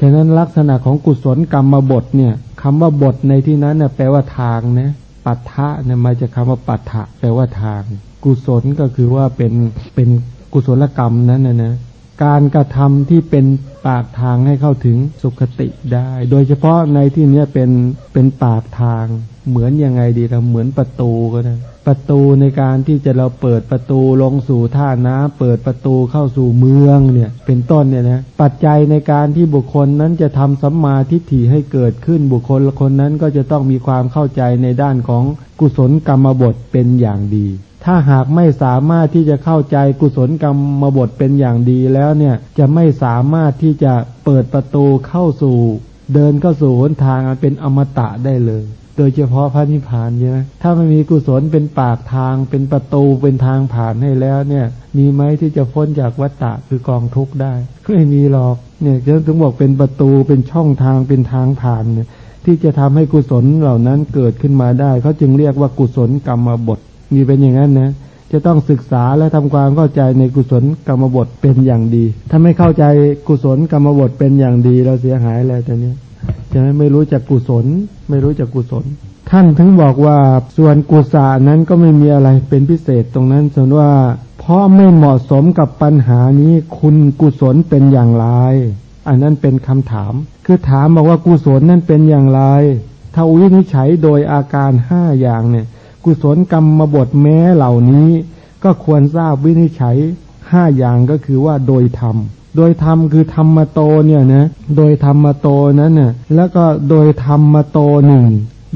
ฉะนั้นลักษณะของกุศลกรรมบทเนี่ย คำว่าบทในที่นั้นน่ยแปลว่าทางนะปัฏฐะเนี่ยมาจากคาว่าปัฏฐะแปลว่าทาง กุศลก็คือว่าเป็นเป็นกุศลกรรมนั้นนะนะ การกระทำที่เป็นปากทางให้เข้าถึงสุขติได้ โดยเฉพาะในที่นี้เป็นเป็นปากทาง เหมือนยังไงดีเราเหมือนประตูก็ได้ประตูในการที่จะเราเปิดประตูลงสู่ท่าน้ำเปิดประตูเข้าสู่เมืองเนี่ย เป็นต้นเนี่ยนะปัจจัยในการที่บุคคลนั้นจะทำสัมมาทิฏฐิให้เกิดขึ้นบุคคลคนนั้นก็จะต้องมีความเข้าใจในด้านของกุศลกรรมบทเป็นอย่างดี ถ้าหากไม่สามารถที่จะเข้าใจกุศลกรรมมบทเป็นอย่างดีแล้วเนี่ยจะไม่สามารถที่จะเปิดประตูเข้าสู่ เดินเข้าสู่หนทางเป็นอมตะได้เลย โดยเฉพาะพระนิพพานใช่ไหมถ้าไม่มีกุศลเป็นปากทางเป็นประตูเป็นทางผ่านให้แล้วเนี่ย มีไหมที่จะพ้นจากวัฏฏะคือกองทุกข์ได้ไม่มีหรอกเนี่ยจะถึงบอกเป็นประตูเป็นช่องทางเป็นทางผ่านเนี่ยที่จะทำให้กุศลเหล่านั้นเกิดขึ้นมาได้เขาจึงเรียกว่ากุศลกรรมบท มีเป็นอย่างนั้นนะจะต้องศึกษาและทำความเข้าใจในกุศลกรรมบทเป็นอย่างดี ถ้าไม่เข้าใจกุศลกรรมบทเป็นอย่างดี เราเสียหายแล้วแต่นี้จะไม่รู้จักกุศล ไม่รู้จักกุศล ท่านถึงบอกว่าส่วนกุศลนั้นก็ไม่มีอะไรเป็นพิเศษตรงนั้นส่วนว่า เพราะไม่เหมาะสมกับปัญหานี้คุณกุศลเป็นอย่างไร อันนั้นเป็นคำถาม คือถามบอกว่ากุศลนั้นเป็นอย่างไรถ้าวินิจฉัยโดยอาการห้าอย่างเนี่ย กุศลกรรมบทแม้เหล่านี้ ก็ควรทราบวินิจฉัยห้าอย่างก็คือว่าโดยธรรม โดยธรรมคือธรรมโตเนี่ยนะ โดยธรรมโตนั้นน่ะ แล้วก็โดยธรรมโตหนึ่ง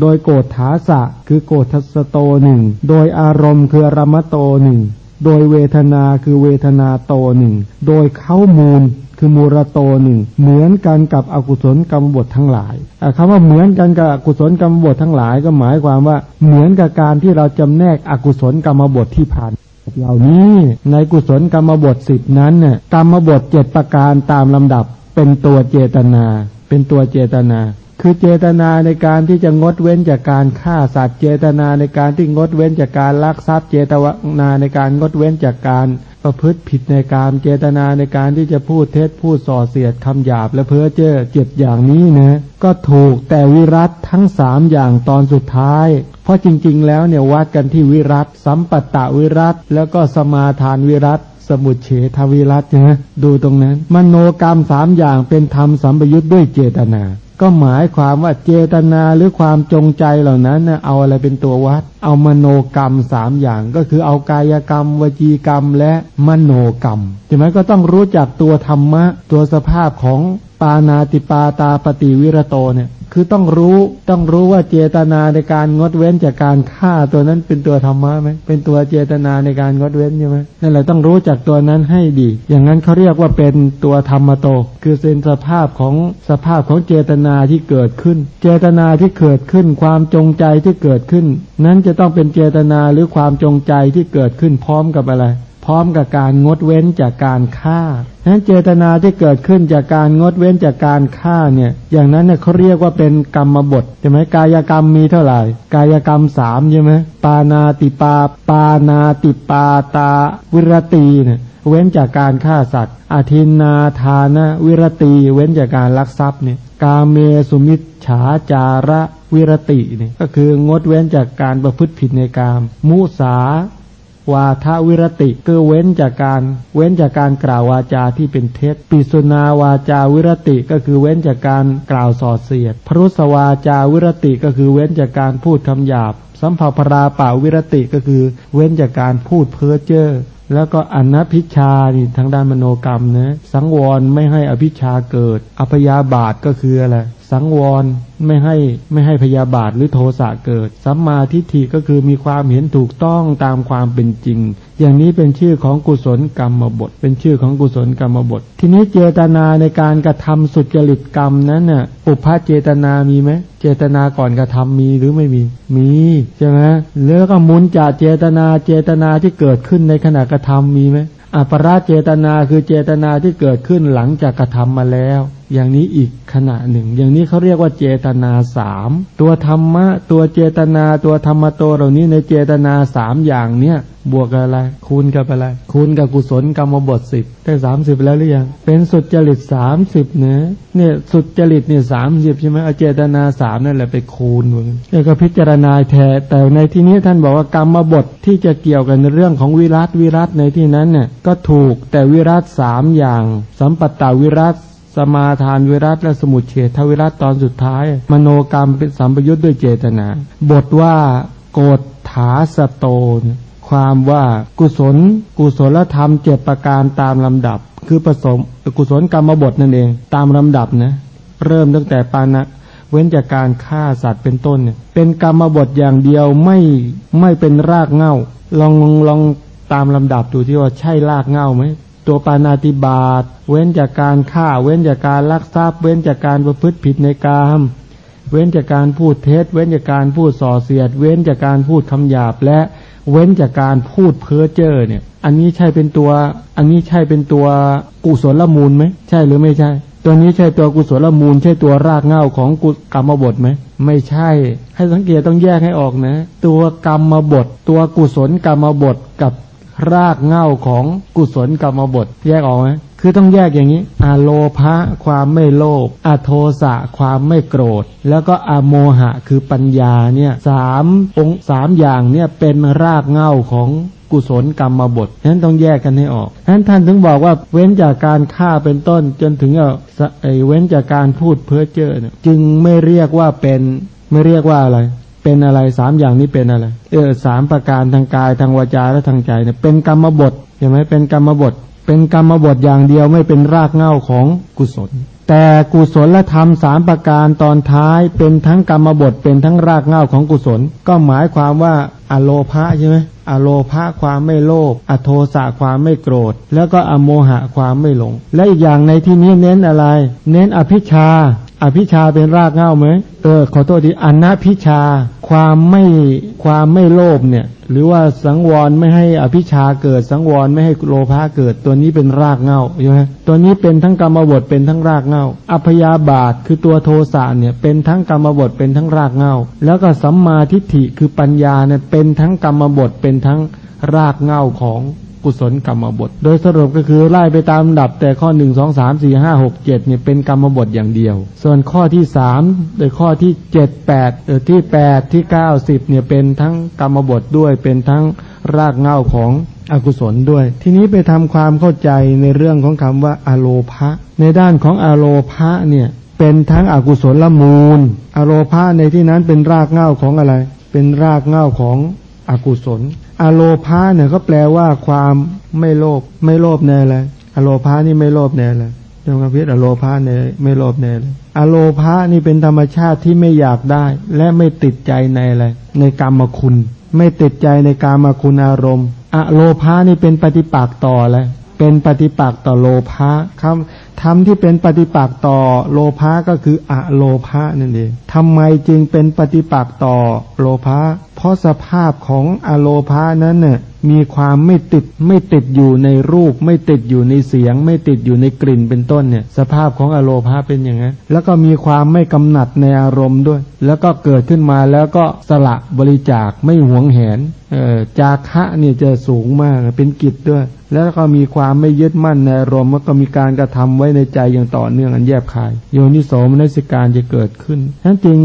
โดยโกฏฐาสะคือโกฏทัสโตหนึ่ง โดยอารมณ์คืออารมโตหนึ่ง โดยเวทนาคือเวทนาโตหนึ่ง โดยเข้ามูลคือมูรโตหนึ่ง เหมือนกันกับอกุศลกรรมบททั้งหลายคำว่าเหมือนกันกับอกุศลกรรมบททั้งหลายก็หมายความว่าเหมือนกับการที่เราจำแนกอกุศลกรรมบทที่ผ่านเหล่านี้ในกุศลกรรมบทสิบนั้นเนี่ยกรรมบทเจ็ดประการตามลำดับเป็นตัวเจตนา เป็นตัวเจตนา คือเจตนาในการที่จะงดเว้นจากการฆ่าสัตว์เจตนาในการที่งดเว้นจากการลักทรัพย์ เจตนาในการงดเว้นจากการประพฤติผิดในการเจตนาในการที่จะพูดเท็จพูดส่อเสียดคำหยาบและเพ้อเจ้อเจ็ดอย่างนี้นะก็ถูกแต่วิรัตทั้งสามอย่างตอนสุดท้าย เพราะจริง ๆ แล้วเนี่ยวัดกันที่วิรัตสัมปัตตวิรัตแล้วก็สมาทานวิรัตสมุเฉทวิรัตนะดูตรงนั้น มโนกรรมสามอย่างเป็นธรรมสัมปยุทธ์ด้วยเจตนา ก็หมายความว่าเจตนาหรือความจงใจเหล่านั้นเอาอะไรเป็นตัววัด เอามโนกรรมสามอย่างก็คือเอากายกรรม วจีกรรมและมโนกรรมใช่ไหมก็ต้องรู้จักตัวธรรมะ ตัวสภาพของปานาติปาตาปฏิวิรโตเนี่ย คือต้องรู้ต้องรู้ว่าเจตนาในการงดเว้นจากการฆ่าตัวนั้นเป็นตัวธรรมะไหมเป็นตัวเจตนาในการงดเว้นใช่ไหมนั่นแหละต้องรู้จักตัวนั้นให้ดี อย่างนั้นเขาเรียกว่าเป็นตัวธรรมโต คือเป็นสภาพของสภาพของเจตนาที่เกิดขึ้น เจตนาที่เกิดขึ้น ความจงใจที่เกิดขึ้น นั้นจะต้องเป็นเจตนาหรือความจงใจที่เกิดขึ้นพร้อมกับอะไร พร้อมกับการงดเว้นจากการฆ่าดังนั้นเจตนาที่เกิดขึ้นจากการงดเว้นจากการฆ่าเนี่ย อย่างนั้นเนี่ยเขาเรียกว่าเป็นกรรมบทใช่ไหมกายกรรมมีเท่าไหร่ กายกรรมสามใช่ไหมปานาติปา ปานาติปาตาวิรตีเนี่ยเว้นจากการฆ่าสัตว์ อาทินนาทานะวิรตี เว้นจากการลักทรัพย์เนี่ย กาเมสุมิชฉาจาระวิรติเนี่ยก็คืองดเว้นจากการประพฤติผิดในกาม มุสา วาทวิรติก็เว้นจากการเว้นจากการกล่าววาจาที่เป็นเท็จ ปิสุนาวาจาวิรติก็คือเว้นจากการกล่าวส่อเสียดพรุสวาจาวิรติก็คือเว้นจากการพูดคำหยาบ สัมภาพราป่าวิรติก็คือ เว้นจากการพูดเพ้อเจ้อแล้วก็อนัพิชานี่ทางด้านมโนกรรมนะสังวรไม่ให้อภิชาเกิดอพยาบาทก็คืออะไรสังวรไม่ให้ไม่ให้พยาบาทหรือโทสะเกิด สัมมาทิฏฐิก็คือมีความเห็นถูกต้องตามความเป็นจริง อย่างนี้เป็นชื่อของกุศลกรรมบท เป็นชื่อของกุศลกรรมบท ทีนี้เจตนาในการกระทำสุจริตกรรมนั้นน่ะอุปาเจตนามีไหมเจตนาก่อนกระทำมีหรือไม่มี มีใช่ไหมแล้วก็มุนจากเจตนาเจตนาที่เกิดขึ้นในขณะกระทำมีไหมอัปราเจตนาคือเจตนาที่เกิดขึ้นหลังจากกระทำมาแล้วอย่างนี้อีกขณะหนึ่ง อย่างนี้เขาเรียกว่าเจตนาสามตัวธรรมะ ตัวเจตนาตัวธรรมโตเหล่านี้ในเจตนาสามอย่างเนี้ยบวกกับอะไร คูณกับอะไร คูณกับกุศลกรรมบทสิบได้สามสิบแล้วหรือยัง เป็นสุดจริตสามสิบเนื้อเนี่ยสุดจริตเนี่ยสามสิบใช่ไหมเอาเจตนาสามนั่นแหละไปคูณแล้วก็พิจารณาแท้แต่ในที่นี้ท่านบอกว่ากรรมบทที่จะเกี่ยวกันในเรื่องของวิรัตวิรัตในที่นั้นเนี่ยก็ถูกแต่วิรัตสามอย่าง สัมปัตตวิรัต สมาทานวิรัตและสมุทเฉทวิรัตตอนสุดท้าย มโนกรรมเป็นสัมปยุทธ์ด้วยเจตนา บทว่าโกฏฐาสโตน ความว่ากุศล กุศลธรรมเจ็ดประการตามลำดับ คือผสมกุศลกรรมบทนั่นเองตามลำดับนะเริ่มตั้งแต่ปานะเว้นจากการฆ่าสัตว์เป็นต้นเนี่ยเป็นกรรมบทอย่างเดียวไม่ไม่เป็นรากเง่า ลองลองลองตามลำดับดูที่ว่าใช่รากเง่าไหม ตัวปานาติบาตเว้นจากการฆ่า เว้นจากการลักทรัพย์ เว้นจากการประพฤติผิดในกามเว้นจากการพูดเท็จ เว้นจากการพูดส่อเสียด เว้นจากการพูดคำหยาบและเว้นจากการพูดเพ้อเจ้อเนี่ย อันนี้ใช่เป็นตัว อันนี้ใช่เป็นตัวกุศลมูลไหมใช่หรือไม่ใช่ ตัวนี้ใช่ตัวกุศลมูล ใช่ตัวรากเหง้าของกุกรรมบทไหมไม่ใช่ ให้สังเกตต้องแยกให้ออกนะ ตัวกรรมบท ตัวกุศลกรรมบทกับ รากเง้าของกุศลกรรมบทแยกออกไหมคือต้องแยกอย่างนี้อโลภะความไม่โลภอโทสะความไม่โกรธ แล้วก็อโมหะคือปัญญาเนี่ยสามองสามอย่างเนี่ยเป็นรากเง้าของกุศลกรรมบทฉะนั้นต้องแยกกันให้ออกฉะนั้นท่านถึงบอกว่าเว้นจากการฆ่าเป็นต้นจนถึงเอาเว้นจากการพูดเพ้อเจ้อเนี่ยจึงไม่เรียกว่าเป็นไม่เรียกว่าอะไร เป็นอะไรสามอย่างนี้เป็นอะไรเออสามประการทางกายทางวาจาและทางใจเนี่ยเป็นกรรมบทใช่ไหมเป็นกรรมบท เป็นกรรมบทอย่างเดียวไม่เป็นรากเหง้าของกุศล แต่กุศลและธรรมสามประการตอนท้ายเป็นทั้งกรรมบทเป็นทั้งรากเหง้าของกุศล ก็หมายความว่าอโลภะใช่ไหมอโลภะความไม่โลภอโทสะความไม่โกรธ แล้วก็อโมหะความไม่หลง และอีกอย่างในที่นี้เน้นอะไร เน้นอภิชา อภิชาเป็นรากเหง้าไหมเออขอโทษทีอนัพิชา ความไม่ความไม่โลภเนี่ย หรือว่าสังวรไม่ให้อภิชาเกิดสังวรไม่ให้โลภะเกิด ตัวนี้เป็นรากเงาใช่ไหมตัวนี้เป็นทั้งกรรมบทเป็นทั้งรากเงาอัพยาบาทคือตัวโทสะเนี่ยเป็นทั้งกรรมบทเป็นทั้งรากเงาแล้วก็สัมมาทิฏฐิคือปัญญาเนี่ยเป็นทั้งกรรมบทเป็นทั้งรากเงาของ กุศลกรรมบท โดยสรุปก็คือไล่ไปตามดับแต่ข้อหนึ่งสองสามสี่ห้าหกเจ็ดเนี่ยเป็นกรรมบทอย่างเดียว ส่วนข้อที่สามโดยข้อที่เจ็ดแปดเออที่แปดที่เก้าสิบเนี่ยเป็นทั้งกรรมบทด้วยเป็นทั้งรากเงาของอกุศลด้วย ทีนี้ไปทำความเข้าใจในเรื่องของคำว่าอโลภะในด้านของอโลภะเนี่ยเป็นทั้งอกุศลละมูล อโลภะในที่นั้นเป็นรากเงาของอะไร เป็นรากเงาของอกุศล อโลภาเนี่ยก็แปลว่าความไม่โลภไม่โลภแน่เลยอโลภานี่ไม่โลภแน่เลยจงกระพิษอโลภาเนี่ยไม่โลภแน่เลยอโลภานี่เป็นธรรมชาติที่ไม่อยากได้ และไม่ติดใจในอะไรในกรรมคุณ ไม่ติดใจในกรรมคุณอารมณ์อโลภานี่เป็นปฏิปักษ์ต่อเลยเป็นปฏิปักษ์ต่อโลภะคำทำที่เป็นปฏิปักษ์ต่อโลภะก็คืออะโลภะนั่นเองทำไมจึงเป็นปฏิปักษ์ต่อโลภะ ราะราะสภาพของอโลพานั้นเนี่ยมีความไม่ติดไม่ติดอยู่ในรูป ไม่ติดอยู่ในเสียง ไม่ติดอยู่ในกลิ่นเป็นต้นเนี่ย สภาพของอโลพาเป็นอย่างนั้นแล้วก็มีความไม่กำหนัดในอารมณ์ด้วย แล้วก็เกิดขึ้นมาแล้วก็สละบริจาคไม่หวงแหนเออจาคะเนี่ยจะสูงมากเป็นกิจด้วย แล้วก็มีความไม่ยึดมั่นในอารมณ์แล้วก็มีการกระทำไว้ในใจอย่างต่อเนื่องอันแยบคาย โยนิโสมนสิการจะเกิดขึ้นทั้นจริง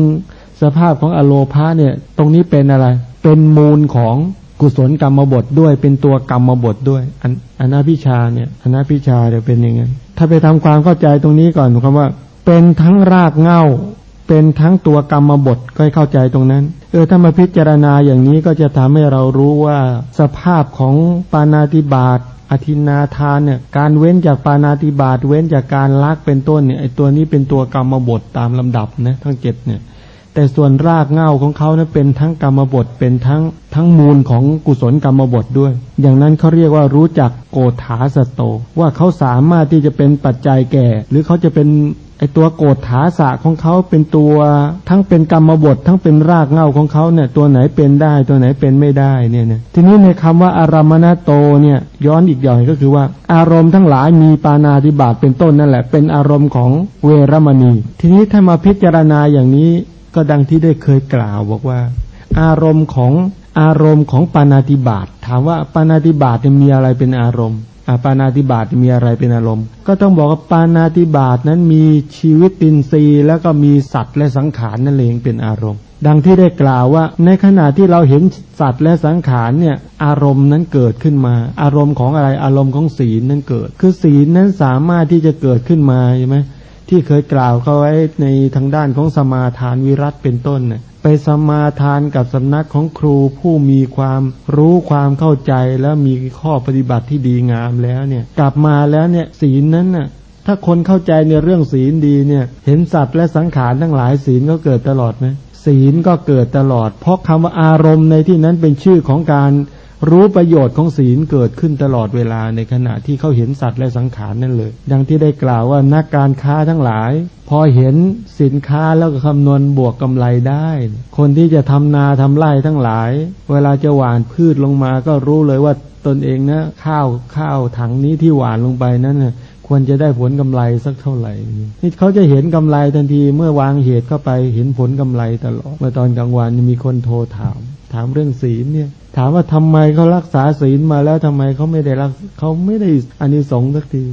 สภาพของอโลพาเนี่ย ตรงนี้เป็นอะไร เป็นมูลของกุศลกรรมบทด้วยเป็นตัวกรรมบทด้วยอันอนาพิชาเนี่ยอนาพิชาเนี่ยวเป็นยังไงถ้าไปทำความเข้าใจตรงนี้ก่อนคำว่า เป็นทั้งรากเง่า เป็นทั้งตัวกรรมบทก็ให้เข้าใจตรงนั้น เออถ้ามาพิจารณาอย่างนี้ก็จะทำให้เรารู้ว่าสภาพของปานาติบาตอธินาทานเนี่ยการเว้นจากปานาติบาตเว้นจากการลักเป็นต้นเนี่ยไอตัวนี้เป็นตัวกรรมบทตามลำดับนะทั้งเจ็ดเนี่ย แต่ส่วนรากเง้าของเขานะเป็นทั้งกรรมบทเป็นทั้งทั้งมูลของกุศลกรรมบทด้วย อย่างนั้นเขาเรียกว่ารู้จักโกฏาสโต ว่าเขาสามารถที่จะเป็นปัจจัยแก่ หรือเขาจะเป็นไอตัวโกฏฐาสะของเขาเป็นตัวทั้งเป็นกรรมบททั้งเป็นรากเง้าของเขาเนี่ยตัวไหนเป็นได้ตัวไหนเป็นไม่ได้เนี่ยนะทีนี้ในคำว่าอารามณโตเนี่ยย้อนอีกอย่างก็คือว่า อารมณ์ทั้งหลายมีปานาธิบาตเป็นต้นนั่นแหละ เป็นอารมณ์ของเวรมณี ทีนี้ถ้ามาพิจารณาอย่างนี้ ก็ดังที่ได้เคยกล่าวบอกว่า อารมณ์ของอารมณ์ของปานาติบาตถามว่าปานาติบาตมีอะไรเป็นอารมณ์อาปานาติบาตมีอะไรเป็นอารมณ์ ก็ต้องบอกว่าปานาติบาตนั้นมีชีวิตตินทรีย์แล้วก็มีสัตว์และสังขารนั่นเองเป็นอารมณ์ ดังที่ได้กล่าวว่า ในขณะที่เราเห็นสัตว์และสังขารเนี่ยอารมณ์นั้นเกิดขึ้นมา อารมณ์ของอะไรอารมณ์ของศีลนั้นเกิด คือศีลนั้นสามารถที่จะเกิดขึ้นมาใช่ไหม ที่เคยกล่าวเขาไว้ในทางด้านของสมาทานวิรัตเป็นต้นเนี่ยไปสมาทานกับสำนักของครูผู้มีความรู้ความเข้าใจและมีข้อปฏิบัติที่ดีงามแล้วเนี่ย กลับมาแล้วเนี่ยศีลนั้นน่ะถ้าคนเข้าใจในเรื่องศีลดีเนี่ยเห็นสัตว์และสังขารทั้งหลายศีลก็เกิดตลอดไหมศีลก็เกิดตลอด เพราะคำว่าอารมณ์ในที่นั้นเป็นชื่อของการ รู้ประโยชน์ของศีลเกิดขึ้นตลอดเวลาในขณะที่เขาเห็นสัตว์และสังขารนั่นเลย ดังที่ได้กล่าวว่านักการค้าทั้งหลาย พอเห็นสินค้าแล้วก็คำนวณบวกกำไรได้ คนที่จะทำนาทำไร่ทั้งหลาย เวลาจะหว่านพืชลงมาก็รู้เลยว่าตนเองนะข้าวข้าวถังนี้ที่หว่านลงไปนั้นนะควรจะได้ผลกำไรสักเท่าไหร่นี่เขาจะเห็นกำไรทันทีเมื่อวางเหตุเข้าไปเห็นผลกำไรตลอด เมื่อตอนกลางวันมีคนโทรถาม ถามเรื่องศีลเนี่ย ถามว่าทำไมเขารักษาศีลมาแล้วทำไมเขาไม่ได้รักเขาไม่ได้อานิสงส์สักที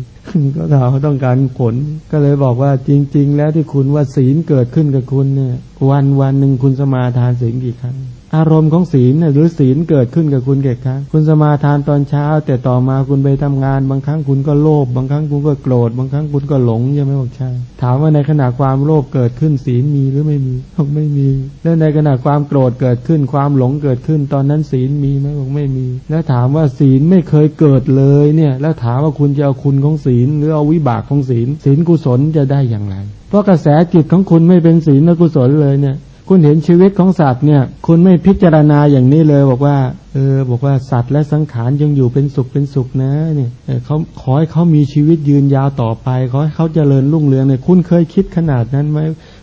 ก็ถามเขาต้องการผล ก็เลยบอกว่าจริง ๆ แล้วที่คุณว่าศีลเกิดขึ้นกับคุณเนี่ย วันวันหนึ่งคุณสมาทานศีลกี่ครั้ง อารมณ์ของศีลเนี่ยหรือศีลเกิดขึ้นกับคุณเก่ครั้งคุณสมาทานตอนเช้า แต่ต่อมาคุณไปทำงาน บางครั้งคุณก็โลภบางครั้งคุณก็โกรธบางครั้งคุณก็หลงใช่ไหมบอกใช่ถามว่าในขณะความโลภเกิดขึ้นศีลมีหรือไม่มีบอกไม่มี แล้วในขณะความโกรธเกิดขึ้นความหลงเกิดขึ้น ตอนนั้นศีลมีไหมบอกไม่มี แล้วถามว่าศีลไม่เคยเกิดเลยเนี่ย แล้วถามว่าคุณจะเอาคุณของศีล หรือเอาวิบากของศีล ศีลกุศลจะได้อย่างไร เพราะกระแสจิตของคุณไม่เป็นศีลและกุศลเลยเนี่ย คุณเห็นชีวิตของสัตว์เนี่ย คุณไม่พิจารณาอย่างนี้เลย บอกว่า เออ บอกว่าสัตว์และสังขารยังอยู่เป็นสุขเป็นสุขนะเนี่ยเขาขอให้เขามีชีวิตยืนยาวต่อไปขอให้เขาเจริญรุ่งเรืองเนี่ยคุณเคยคิดขนาดนั้นไหม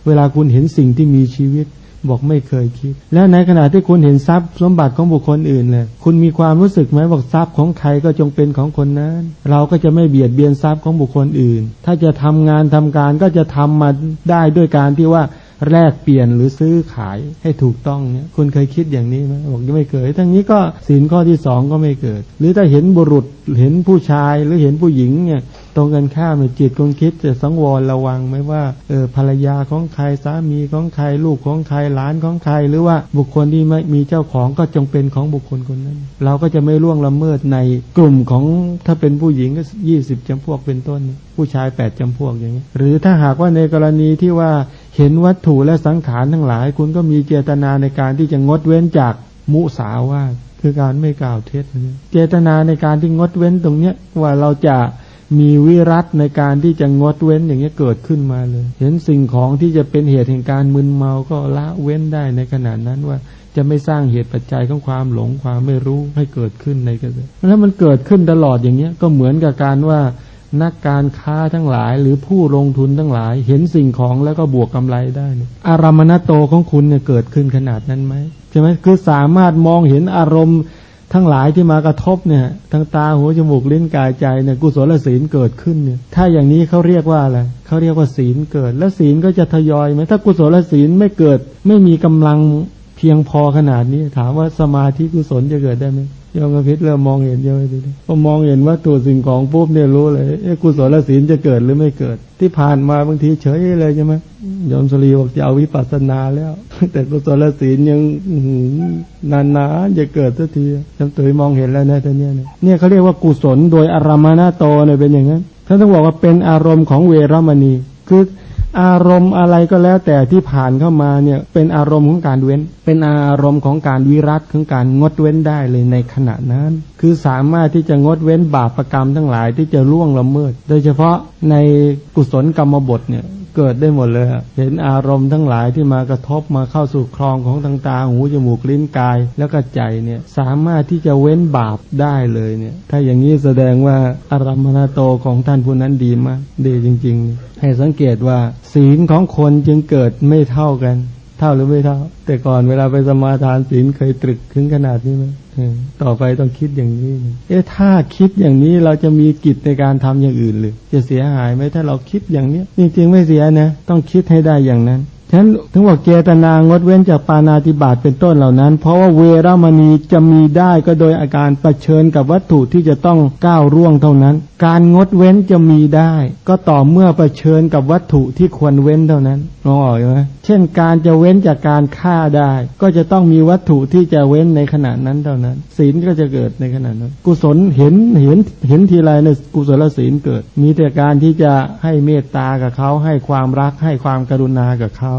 เวลาคุณเห็นสิ่งที่มีชีวิต บอกไม่เคยคิด แล้วในขณะที่คุณเห็นทรัพย์สมบัติของบุคคลอื่นเลยคุณมีความรู้สึกไหมบอกทรัพย์ของใครก็จงเป็นของคนนั้น เราก็จะไม่เบียดเบียนทรัพย์ของบุคคลอื่น ถ้าจะทำงานทำการก็จะทำมาได้ด้วยการที่ว่า แลกเปลี่ยนหรือซื้อขายให้ถูกต้องเนี่ยคุณเคยคิดอย่างนี้ไหมบอกยังไม่เคยทั้งนี้ก็สินข้อที่สองก็ไม่เกิด หรือถ้าเห็นบุรุษเห็นผู้ชายหรือเห็นผู้หญิงเนี่ยตรงกันข้ามจิตคงคิดจะสังวรระวังไหมว่าเออภรรยาของใครสามีของใครลูกของใครหลานของใคร หรือว่าบุคคลที่ไม่มีเจ้าของก็จงเป็นของบุคคลคนนั้น เราก็จะไม่ล่วงละเมิดในกลุ่มของถ้าเป็นผู้หญิงก็ยี่สิบจำพวกเป็นต้น ผู้ชายแปดจำพวกอย่างนี้หรือถ้าหากว่าในกรณีที่ว่า เห็นวัตถุและสังขารทั้งหลาย คุณก็มีเจตนาในการที่จะงดเว้นจากมุสาวาคือการไม่กล่าวเท็จเจตนาในการที่งดเว้นตรงเนี้ยว่าเราจะมีวิรัตในการที่จะงดเว้นอย่างนี้เกิดขึ้นมาเลย เห็นสิ่งของที่จะเป็นเหตุแห่งการมึนเมาก็ละเว้นได้ในขณะนั้นว่าจะไม่สร้างเหตุปัจจัยของความหลงความไม่รู้ให้เกิดขึ้นในกระแสแล้วมันเกิดขึ้นตลอดอย่างเนี้ยก็เหมือนกับการว่า นักการค้าทั้งหลาย หรือผู้ลงทุนทั้งหลาย เห็นสิ่งของแล้วก็บวกกำไรได้อารมณโตของคุณเนี่ยเกิดขึ้นขนาดนั้นไหมพช่ไหมคือสามารถมองเห็นอารมณ์ทั้งหลายที่มากระทบเนี่ยทั้งตาหูจมูกลิ้นกายใจเนี่ยกุศลศีลเกิดขึ้นเนี่ย ถ้าอย่างนี้เขาเรียกว่าอะไรเขาเรียกว่าศีลเกิด และศีลก็จะทยอยไหมถ้ากุศลศีลไม่เกิด ไม่มีกำลังเพียงพอขนาดนี้ ถามว่าสมาธิกุศลจะเกิดได้ไหม ยอมกระพิษเริ่มมองเห็นเยอะเลยพอมองเห็นว่าตัวสิ่งของปุ๊บเนี่ยรู้เลยเอ้กุศลศีลจะเกิดหรือไม่เกิด ที่ผ่านมาบางทีเฉยเลยใช่ไหมยอมสรีบอกจะเอาวิปัสสนาแล้ว แต่กุศลศีลยังนานๆจะเกิดสักทีจำตัวมองเห็นแล้วนะท่านเนี่ยเนี่ยเขาเรียกว่ากุศลโดยอารมนาโตเนี่ยเป็นอย่างนั้นท่านต้องบอกว่าเป็นอารมณ์ของเวรมณีคือ อารมณ์อะไรก็แล้วแต่ที่ผ่านเข้ามาเนี่ยเป็นอารมณ์ของการเว้น เป็นอารมณ์ของการวิรัตของการงดเว้นได้เลยในขณะนั้น คือสามารถที่จะงดเว้นบาปรกรรมทั้งหลายที่จะล่วงละเมิด โดยเฉพาะในกุศลกรรมบทเนี่ย เกิดได้หมดเลยเห็นอารมณ์ทั้งหลายที่มากระทบมาเข้าสู่คลองของทางตาหูจมูกลิ้นกายแล้วก็ใจเนี่ยสามารถที่จะเว้นบาปได้เลยเนี่ย ถ้าอย่างนี้แสดงว่าอารมณโตของท่านผู้นั้นดีมากดีจริง ๆ ให้สังเกตว่าศีลของคนจึงเกิดไม่เท่ากัน เท่าหรือไม่เท่า แต่ก่อนเวลาไปสมาทานศีลเคยตรึกถึงขนาดนี้ไหมต่อไปต้องคิดอย่างนี้ เอ๊ะถ้าคิดอย่างนี้เราจะมีกิจในการทำอย่างอื่นหรือจะเสียหายไหมถ้าเราคิดอย่างนี้จริงๆไม่เสียนะ ต้องคิดให้ได้อย่างนั้น ฉะนั้นถึงว่าเจตนางดเว้นจากปานาติบาตเป็นต้นเหล่านั้น เพราะว่าเวรมณีจะมีได้ก็โดยอาการประเชิญกับวัตถุที่จะต้องก้าวร่วงเท่านั้น การงดเว้นจะมีได้ ก็ต่อเมื่อประเชิญกับวัตถุที่ควรเว้นเท่านั้นมองออกไหมเช่นการจะเว้นจากการฆ่าได้ ก็จะต้องมีวัตถุที่จะเว้นในขณะนั้นเท่านั้น ศีลก็จะเกิดในขณะนั้น กุศลเห็นเห็นเห็นทีไรในกุศลศีลเกิด มีแต่การที่จะให้เมตตากับเขาให้ความรักให้ความกรุณากับเขา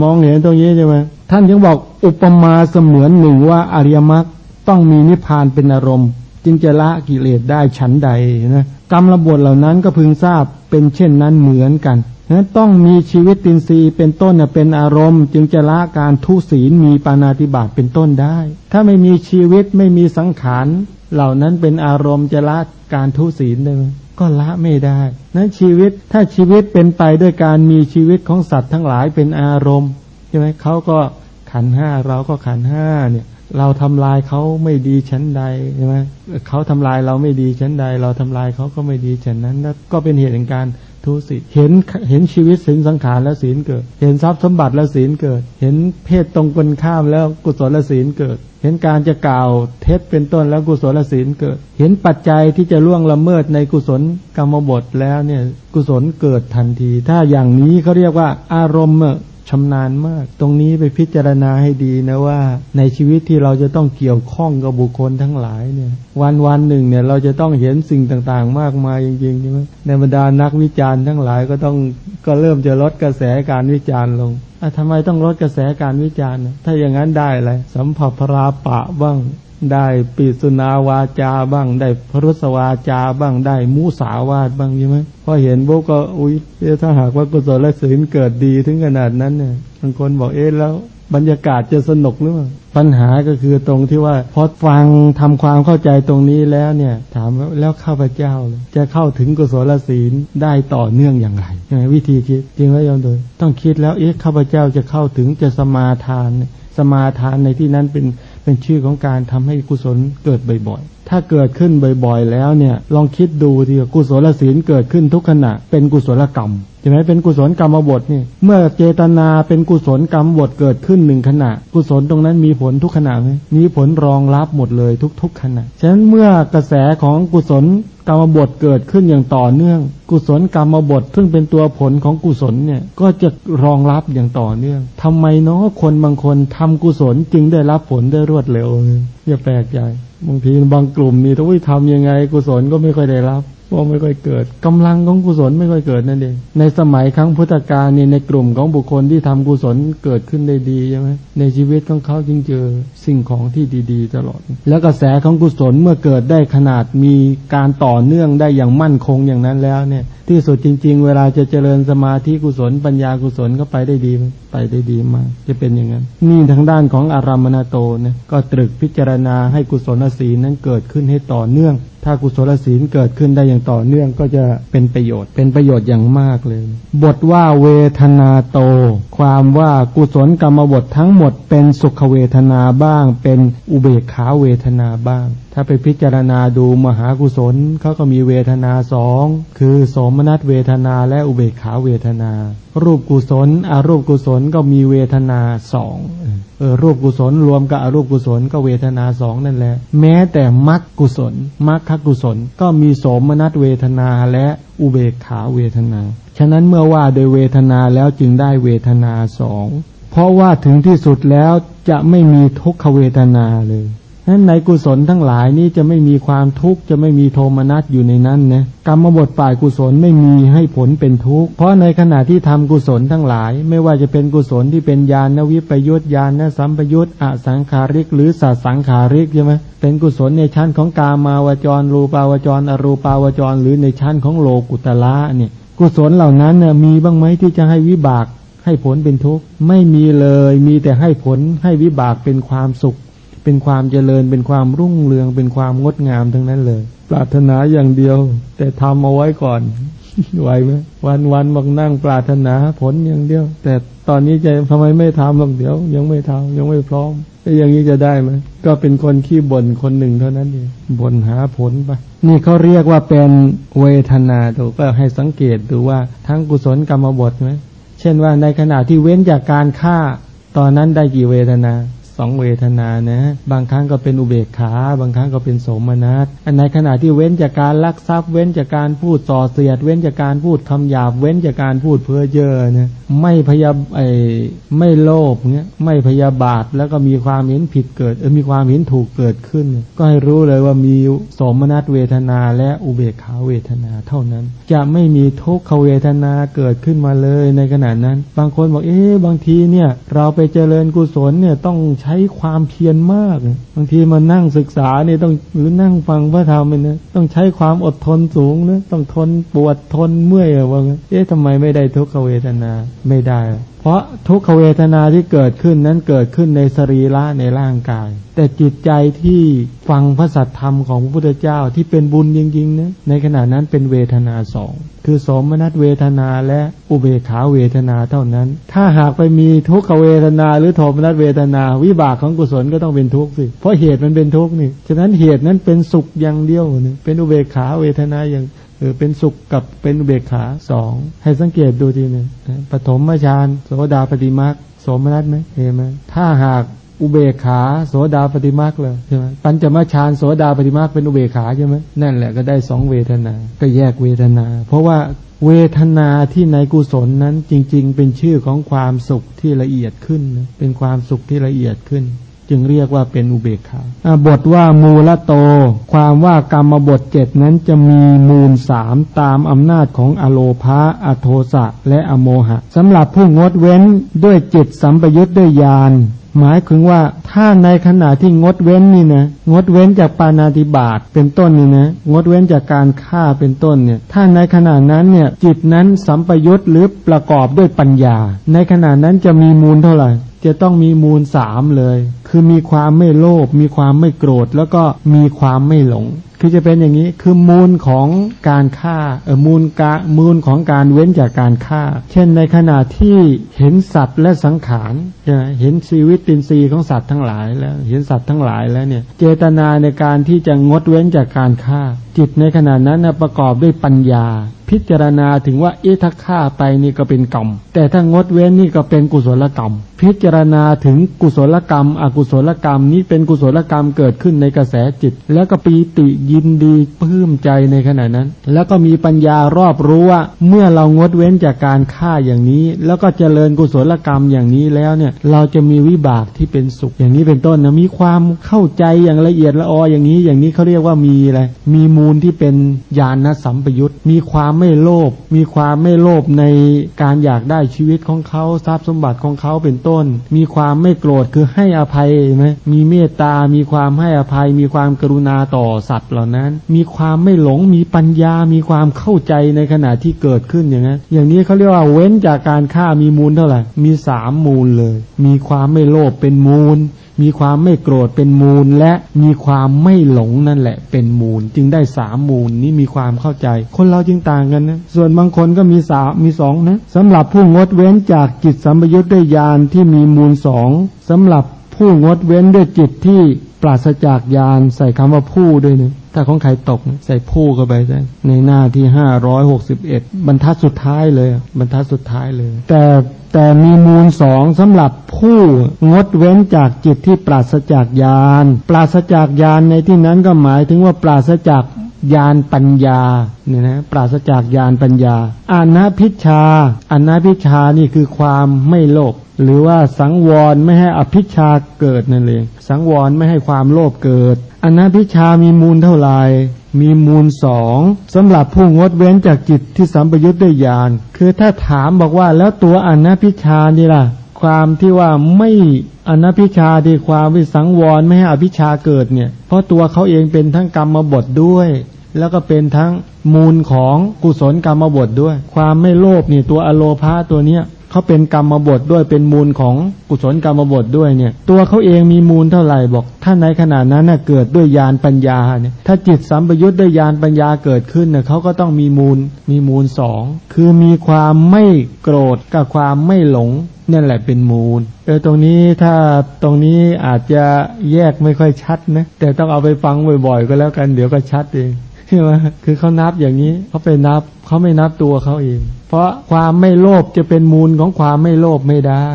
มองเห็นตรงนี้ใช่ไหมท่านยังบอกอุปมาเสมือนหนึ่งว่าอริยมรรคต้องมีนิพพานเป็นอารมณ์ จึงจะละกิเลสได้ฉันใดนะกรรมระบทเหล่านั้นก็พึงทราบเป็นเช่นนั้นเหมือนกันนะต้องมีชีวิตตินทรีย์เป็นต้นเป็นอารมณ์ จึงจะละการทุศีลมีปานาติบาตเป็นต้นได้ ถ้าไม่มีชีวิตไม่มีสังขาร เหล่านั้นเป็นอารมณ์จะละการทุศีลได้ไหมก็ละไม่ได้นั้นชีวิตถ้าชีวิตเป็นไปด้วยการมีชีวิตของสัตว์ทั้งหลายเป็นอารมณ์ใช่ไหมเขาก็ขันห้าเราก็ขันห้าเนี่ย เราทำลายเขาไม่ดีชั้นใดใช่ไหมเขาทำลายเราไม่ดีชั้นใด เราทำลายเขาก็ไม่ดีชั้นนั้นนั่นก็เป็นเหตุแห่งการทุศีเห็นเห็นชีวิตสินสังขารแล้วศีลเกิด เห็นทรัพย์สมบัติแล้วศีลเกิด เห็นเพศตรงกันข้ามแล้วกุศลและศีลเกิด เห็นการจะกล่าวเท็จเป็นต้นแล้วกุศลศีลเกิด เห็นปัจจัยที่จะล่วงละเมิดในกุศลกรรมบทแล้วเนี่ยกุศลเกิดทันที ถ้าอย่างนี้เขาเรียกว่าอารมณ์ ชำนาญมาก ตรงนี้ไปพิจารณาให้ดีนะว่า ในชีวิตที่เราจะต้องเกี่ยวข้องกับบุคคลทั้งหลายเนี่ย วันวันหนึ่งเนี่ยเราจะต้องเห็นสิ่งต่างๆ มากมายจริงๆใช่ไหมในบรรดานักวิจารณ์ทั้งหลายก็ต้องก็เริ่มจะลดกระแสการวิจารณ์ลงอะทำไมต้องลดกระแสการวิจารณ์ ถ้าอย่างนั้นได้อะไรสัมผัสพราปะบ้าง ได้ปิสุนาวาจาบ้าง ได้พรุสวาจาบ้างได้มูสาวาดบ้างใช่ไหมพอเห็นพวกก็อุ้ยถ้าหากว่ากุศลศีลเกิดดีถึงขนาดนั้นเนี่ยบางคนบอกเอ๊ะแล้วบรรยากาศจะสนุกหรือเปล่าปัญหาก็คือตรงที่ว่าพอฟังทำความเข้าใจตรงนี้แล้วเนี่ย ถามแล้วข้าพเจ้า จะเข้าถึงกุศลศีลได้ต่อเนื่องอย่างไรใช่ไหมวิธีคิดจริงไหมโยมโดยต้องคิดแล้วเอ๊ะข้าพเจ้าจะเข้าถึงจะสมาทาน สมาทานในที่นั้นเป็น เป็นชื่อของการทำให้กุศลเกิดบ่อยๆ ถ้าเกิดขึ้นบ่อยๆ แล้วเนี่ย ลองคิดดูทีกุศลศีลเกิดขึ้นทุกขณะ เป็นกุศลกรรมใช่ไหมเป็นกุศลกรรมบทนี่เมื่อเจตนาเป็นกุศลกรรมบทเกิดขึ้นหนึ่งขณะ กุศลตรงนั้นมีผลทุกขณะไหมมีผลรองรับหมดเลยทุก ๆ ขณะฉะนั้นเมื่อกระแสของกุศลกรรมบทเกิดขึ้นอย่างต่อเนื่อง กุศลกรรมบทซึ่งเป็นตัวผลของกุศลเนี่ยก็จะรองรับอย่างต่อเนื่องทำไมเนาะคนบางคนทำกุศลจึงได้รับผลได้รวดเร็วอย่าแปลกใจ บางทีบางกลุ่มนี่ถ้าวิทำยังไง กุศลก็ไม่ค่อยได้รับ ก็ไม่ค่อยเกิดกำลังของกุศลไม่ค่อยเกิดนั่นเองในสมัยครั้งพุทธกาลนี่ในกลุ่มของบุคคลที่ทำกุศลเกิดขึ้นได้ดีใช่ไหมในชีวิตของเขาจึงเจอสิ่งของที่ดีๆ ตลอด แล้วกระแสของกุศลเมื่อเกิดได้ขนาดมีการต่อเนื่องได้อย่างมั่นคงอย่างนั้นแล้วเนี่ย ที่สุดจริง ๆ เวลาจะเจริญสมาธิกุศลปัญญากุศลก็ไปได้ดีไปได้ดีมากจะเป็นอย่างนั้นนี่ทางด้านของอารามณโตเนี่ยก็ตรึกพิจารณาให้กุศลศีลนั้นเกิดขึ้นให้ต่อเนื่อง ถ้ากุศลศีลเกิดขึ้นได้อย่างอย่างต่อเนื่องก็จะเป็นประโยชน์ เป็นประโยชน์อย่างมากเลย บทว่าเวทนาโต ความว่ากุศลกรรมบททั้งหมด เป็นสุขเวทนาบ้าง เป็นอุเบกขาเวทนาบ้าง ถ้าไปพิจารณาดูมหากุศลเขาก็มีเวทนาสองคือสมนัสเวทนาและอุเบกขาเวทนา รูปกุศลอารูปกุศลก็มีเวทนาสอง เออรูปกุศลรวมกับอรูปกุศลก็เวทนาสองนั่นแหละ แม้แต่มรรคกุศลมรรคกุศล ก็มีโสมนัสเวทนาและอุเบกขาเวทนา ฉะนั้นเมื่อว่าโดยเวทนาแล้วจึงได้เวทนาสองเพราะว่าถึงที่สุดแล้วจะไม่มีทุกขเวทนาเลย นั้นในกุศลทั้งหลายนี้จะไม่มีความทุกข์จะไม่มีโทมนัสอยู่ในนั้นนะกรรมบทฝ่ายกุศลไม่มีให้ผลเป็นทุกข์เพราะในขณะที่ทำกุศลทั้งหลาย ไม่ว่าจะเป็นกุศลที่เป็นญาณวิปยุตญาณสัมปยุตอสังขาริก หรือสัสังขาริกใช่ไหมเป็นกุศลในชั้นของกามาวจร รูปาวจร อรูปาวจร หรือในชั้นของโลกุตละเนี่ยกุศลเหล่านั้นเนี่ยมีบ้างไหมที่จะให้วิบากให้ผลเป็นทุกข์ไม่มีเลย มีแต่ให้ผลให้วิบากเป็นความสุข เป็นความเจริญ เป็นความรุ่งเรือง เป็นความงดงามทั้งนั้นเลย ปรารถนาอย่างเดียว แต่ทำเอาไว้ก่อนไหวไหมวันวันบอกนั่งปรารถนาผลอย่างเดียว แต่ตอนนี้จะทำไมไม่ทำหรอกเดี๋ยว ยังไม่ทำยังไม่พร้อมอย่างนี้จะได้ไหมก็เป็นคนขี้บ่นคนหนึ่งเท่านั้นเองบ่นหาผลไปนี่เขาเรียกว่าเป็นเวทนาถูกก็ให้สังเกตดูว่าทั้งกุศลกรรมบทไหมเช่นว่าในขณะที่เว้นจากการฆ่า ตอนนั้นได้กี่เวทนา องเวทนานะ บางครั้งก็เป็นอุเบกขา บางครั้งก็เป็นโสมนัสอันในขณะที่เว้นจากการลักทรัพย์ เว้นจากการพูดส่อเสียด เว้นจากการพูดคำหยาบ เว้นจากการพูดเพ้อเจ้อนะไม่พยาไอไม่โลภเงี้ยไม่พยาบาทแล้วก็มีความเห็นผิดเกิดเออมีความเห็นถูกเกิดขึ้น ก็ให้รู้เลยว่ามีสมนัสเวทนาและอุเบกขาเวทนาเท่านั้น จะไม่มีทุกขเวทนาเกิดขึ้นมาเลยในขณะนั้น บางคนบอกเอ๊ะบางทีเนี่ย เราไปเจริญกุศลเนี่ยต้องใช้ช้ความเพียรมาก บางทีมานั่งศึกษาเนี่ยต้องหรือนั่งฟังพระธรรมเนี่ยต้องใช้ความอดทนสูงนะต้องทนปวดทนเมื่อยว่าเอ๊ะทำไมไม่ได้ทุกขเวทนาไม่ได้เพราะทุกขเวทนาที่เกิดขึ้นนั้นเกิดขึ้นในสรีระในร่างกาย แต่จิตใจที่ฟังพระสัทธรรมของพระพุทธเจ้าที่เป็นบุญจริงๆนะในขณะนั้นเป็นเวทนาสองคือสมนัตเวทนาและอุเบกขาเวทนาเท่านั้น ถ้าหากไปมีทุกขเวทนา หรือโทมนัตเวทนา วิบากของกุศลก็ต้องเป็นทุกข์สิเพราะเหตุมันเป็นทุกข์นี่ฉะนั้นเหตุนั้นเป็นสุขอย่างเดียวนี่เป็นอุเบกขาเวทนาอย่าง เออเป็นสุขกับเป็นอุเบกขาสองให้สังเกตดูทีหนึ่งปฐมฌานโสดาปฏิมาโสมนัสไหมเห็นไหมถ้าหากอุเบกขาโสดาปฏิมาเลยใช่ไหมปัญจมาฌานโสดาปฏิมาเป็นอุเบกขาใช่ไหมนั่นแหละก็ได้สองเวทนา ก็แยกเวทนา เพราะว่าเวทนาที่ในกุศลนั้นจริง ๆ เป็นชื่อของความสุขที่ละเอียดขึ้น เป็นความสุขที่ละเอียดขึ้น จึงเรียกว่าเป็นอุเบกขาบทว่ามูลโต ความว่ากรรมบทเจ็ดนั้นจะมีมูลสามตามอำนาจของอโลภาอโทสะ และอโมหะสำหรับผู้งดเว้นด้วยจิตสัมปยุทธ์ด้วยญาณหมายถึงว่าถ้าในขณะที่งดเว้นนี่นะงดเว้นจากปานาติบาตเป็นต้นนี่นะงดเว้นจากการฆ่าเป็นต้นเนี่ยถ้าในขณะนั้นเนี่ยจิตนั้นสัมปยุทธ์หรือประกอบด้วยปัญญา ในขณะนั้นจะมีมูลเท่าไหร่ จะต้องมีมูลสามเลย คือมีความไม่โลภมีความไม่โกรธ แล้วก็มีความไม่หลง คือจะเป็นอย่างนี้คือมูลของการฆ่าเออมูลกะมูลของการเว้นจากการฆ่า เช่นในขณะที่เห็นสัตว์และสังขารเห็นชีวิตตินทรีย์ของสัตว์ทั้งหลายแล้วเห็นสัตว์ทั้งหลายแล้วเนี่ยเจตนาในการที่จะงดเว้นจากการฆ่า จิตในขณะนั้นนะประกอบด้วยปัญญา พิจารณาถึงว่าเอ๊ะถ้าฆ่าไปนี่ก็เป็นกรรมแต่ถ้างดเว้นนี่ก็เป็นกุศลกรรม พิจารณาถึงกุศลกรรมอกุุศลกรรมนี้เป็นกุศลกรรมเกิดขึ้นในกระแสจิต แล้วก็ปีติยินดีปลื้มใจในขณะนั้น แล้วก็มีปัญญารอบรู้ว่า เมื่อเรางดเว้นจากการฆ่าอย่างนี้ แล้วก็เจริญกุศลกรรมอย่างนี้แล้วเนี่ย เราจะมีวิบากที่เป็นสุขอย่างนี้เป็นต้นนะมีความเข้าใจอย่างละเอียดละอออย่างนี้ อย่างนี้เขาเรียกว่ามีอะไรมีมูลที่เป็นญาณสัมปยุตมีความไม่โลภมีความไม่โลภในการอยากได้ชีวิตของเขาทรัพย์สมบัติของเขาเป็นต้น มีความไม่โกรธคือให้อภัยไหมมีเมตตา มีความให้อภัย มีความกรุณาต่อสัตว์เหล่านั้น มีความไม่หลง มีปัญญา มีความเข้าใจในขณะที่เกิดขึ้นอย่างนั้น อย่างนี้เขาเรียกว่าเว้นจากการฆ่ามีมูลเท่าไหร่ มีสามมูลเลย มีความไม่โลภเป็นมูล มีความไม่โกรธเป็นมูล และมีความไม่หลงนั่นแหละ เป็นมูล จึงได้สามมูลนี้มีความเข้าใจ คนเราจึงต่างกันนะ ส่วนบางคนก็มีสามมีสองนะสำหรับผู้งดเว้นจากจิตสัมปยุทธ์ด้วยญาณที่มีมูลสองสำหรับ ผู้งดเว้นด้วยจิตที่ปราศจากญาณใส่คำว่าผู้ด้วยนะถ้าของใครตกใส่ผู้เข้าไปใช่ในหน้าที่ห้าร้อยหกสิบเอ็ดบรรทัดสุดท้ายเลย บรรทัดสุดท้ายเลย แต่แต่มีมูลสองสำหรับผู้งดเว้นจากจิตที่ปราศจากญาณปราศจากญาณในที่นั้นก็หมายถึงว่าปราศจาก ญาณปัญญาเนี่ยนะปราศจากญาณปัญญาอานาพิชาอานาพิชานี่คือความไม่โลภหรือว่าสังวรไม่ให้อภิชาเกิดนั่นเองสังวรไม่ให้ความโลภเกิดอนาพิชามีมูลเท่าไหร่มีมูลสองสำหรับผู้งดเว้นจากจิตที่สัมปยุทธ์ด้วยญาณคือถ้าถามบอกว่าแล้วตัวอนาพิชานี่ล่ะ ความที่ว่าไม่อนัพิชาที่ความวิสังวรไม่ให้อภิชาเกิดเนี่ย เพราะตัวเขาเองเป็นทั้งกรรมบดด้วย แล้วก็เป็นทั้งมูลของกุศลกรรมบดด้วย ความไม่โลภนี่ตัวอโลภาตัวเนี้ย เขาเป็นกรรมบทด้วยเป็นมูลของกุศลกรรมบทด้วยเนี่ย ตัวเขาเองมีมูลเท่าไหร่บอก ถ้าในขณะนั้นเกิดด้วยญาณปัญญาเนี่ยถ้าจิตสัมปยุทธ์ด้วยญาณปัญญาเกิดขึ้นเนี่ยเขาก็ต้องมีมูลมีมูลสองคือมีความไม่โกรธกับความไม่หลงนั่นแหละเป็นมูลเออตรงนี้ถ้าตรงนี้อาจจะแยกไม่ค่อยชัดนะแต่ต้องเอาไปฟังบ่อยๆ ก็แล้วกันเดี๋ยวก็ชัดเอง ใช่ไหมคือเขานับอย่างนี้เขาไปนับเขาไม่นับตัวเขาเอง เพราะความไม่โลภจะเป็นมูลของความไม่โลภไม่ได้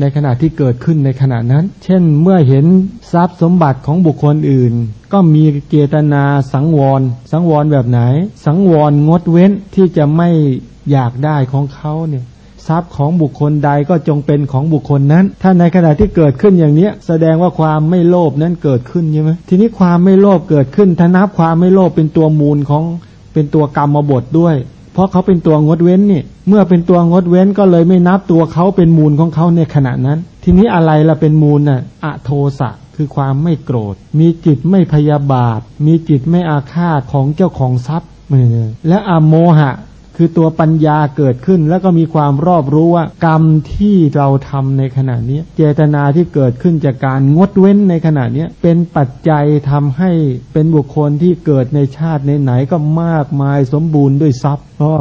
ในขณะที่เกิดขึ้นในขณะนั้น เช่นเมื่อเห็นทรัพย์สมบัติของบุคคลอื่น ก็มีเจตนาสังวร สังวรแบบไหน สังวรงดเว้นที่จะไม่อยากได้ของเขาเนี่ย ทรัพย์ของบุคคลใดก็จงเป็นของบุคคลนั้น ถ้าในขณะที่เกิดขึ้นอย่างนี้แสดงว่าความไม่โลภนั้นเกิดขึ้นใช่ไหมทีนี้ความไม่โลภเกิดขึ้นถ้านับความไม่โลภเป็นตัวมูลของเป็นตัวกรรมบทด้วย เพราะเขาเป็นตัวงดเว้นนี่ เมื่อเป็นตัวงดเว้นก็เลยไม่นับตัวเขาเป็นมูลของเขาในขณะนั้น ทีนี้อะไรละเป็นมูลน่ะอโทสะคือความไม่โกรธ มีจิตไม่พยาบาท มีจิตไม่อาฆาตของเจ้าของทรัพย์และอโมหะ คือตัวปัญญาเกิดขึ้น แล้วก็มีความรอบรู้ว่ากรรมที่เราทำในขณะนี้ เจตนาที่เกิดขึ้นจากการงดเว้นในขณะนี้เป็นปัจจัยทำให้เป็นบุคคลที่เกิดในชาติไหนๆก็มากมายสมบูรณ์ด้วยทรัพย์เพราะ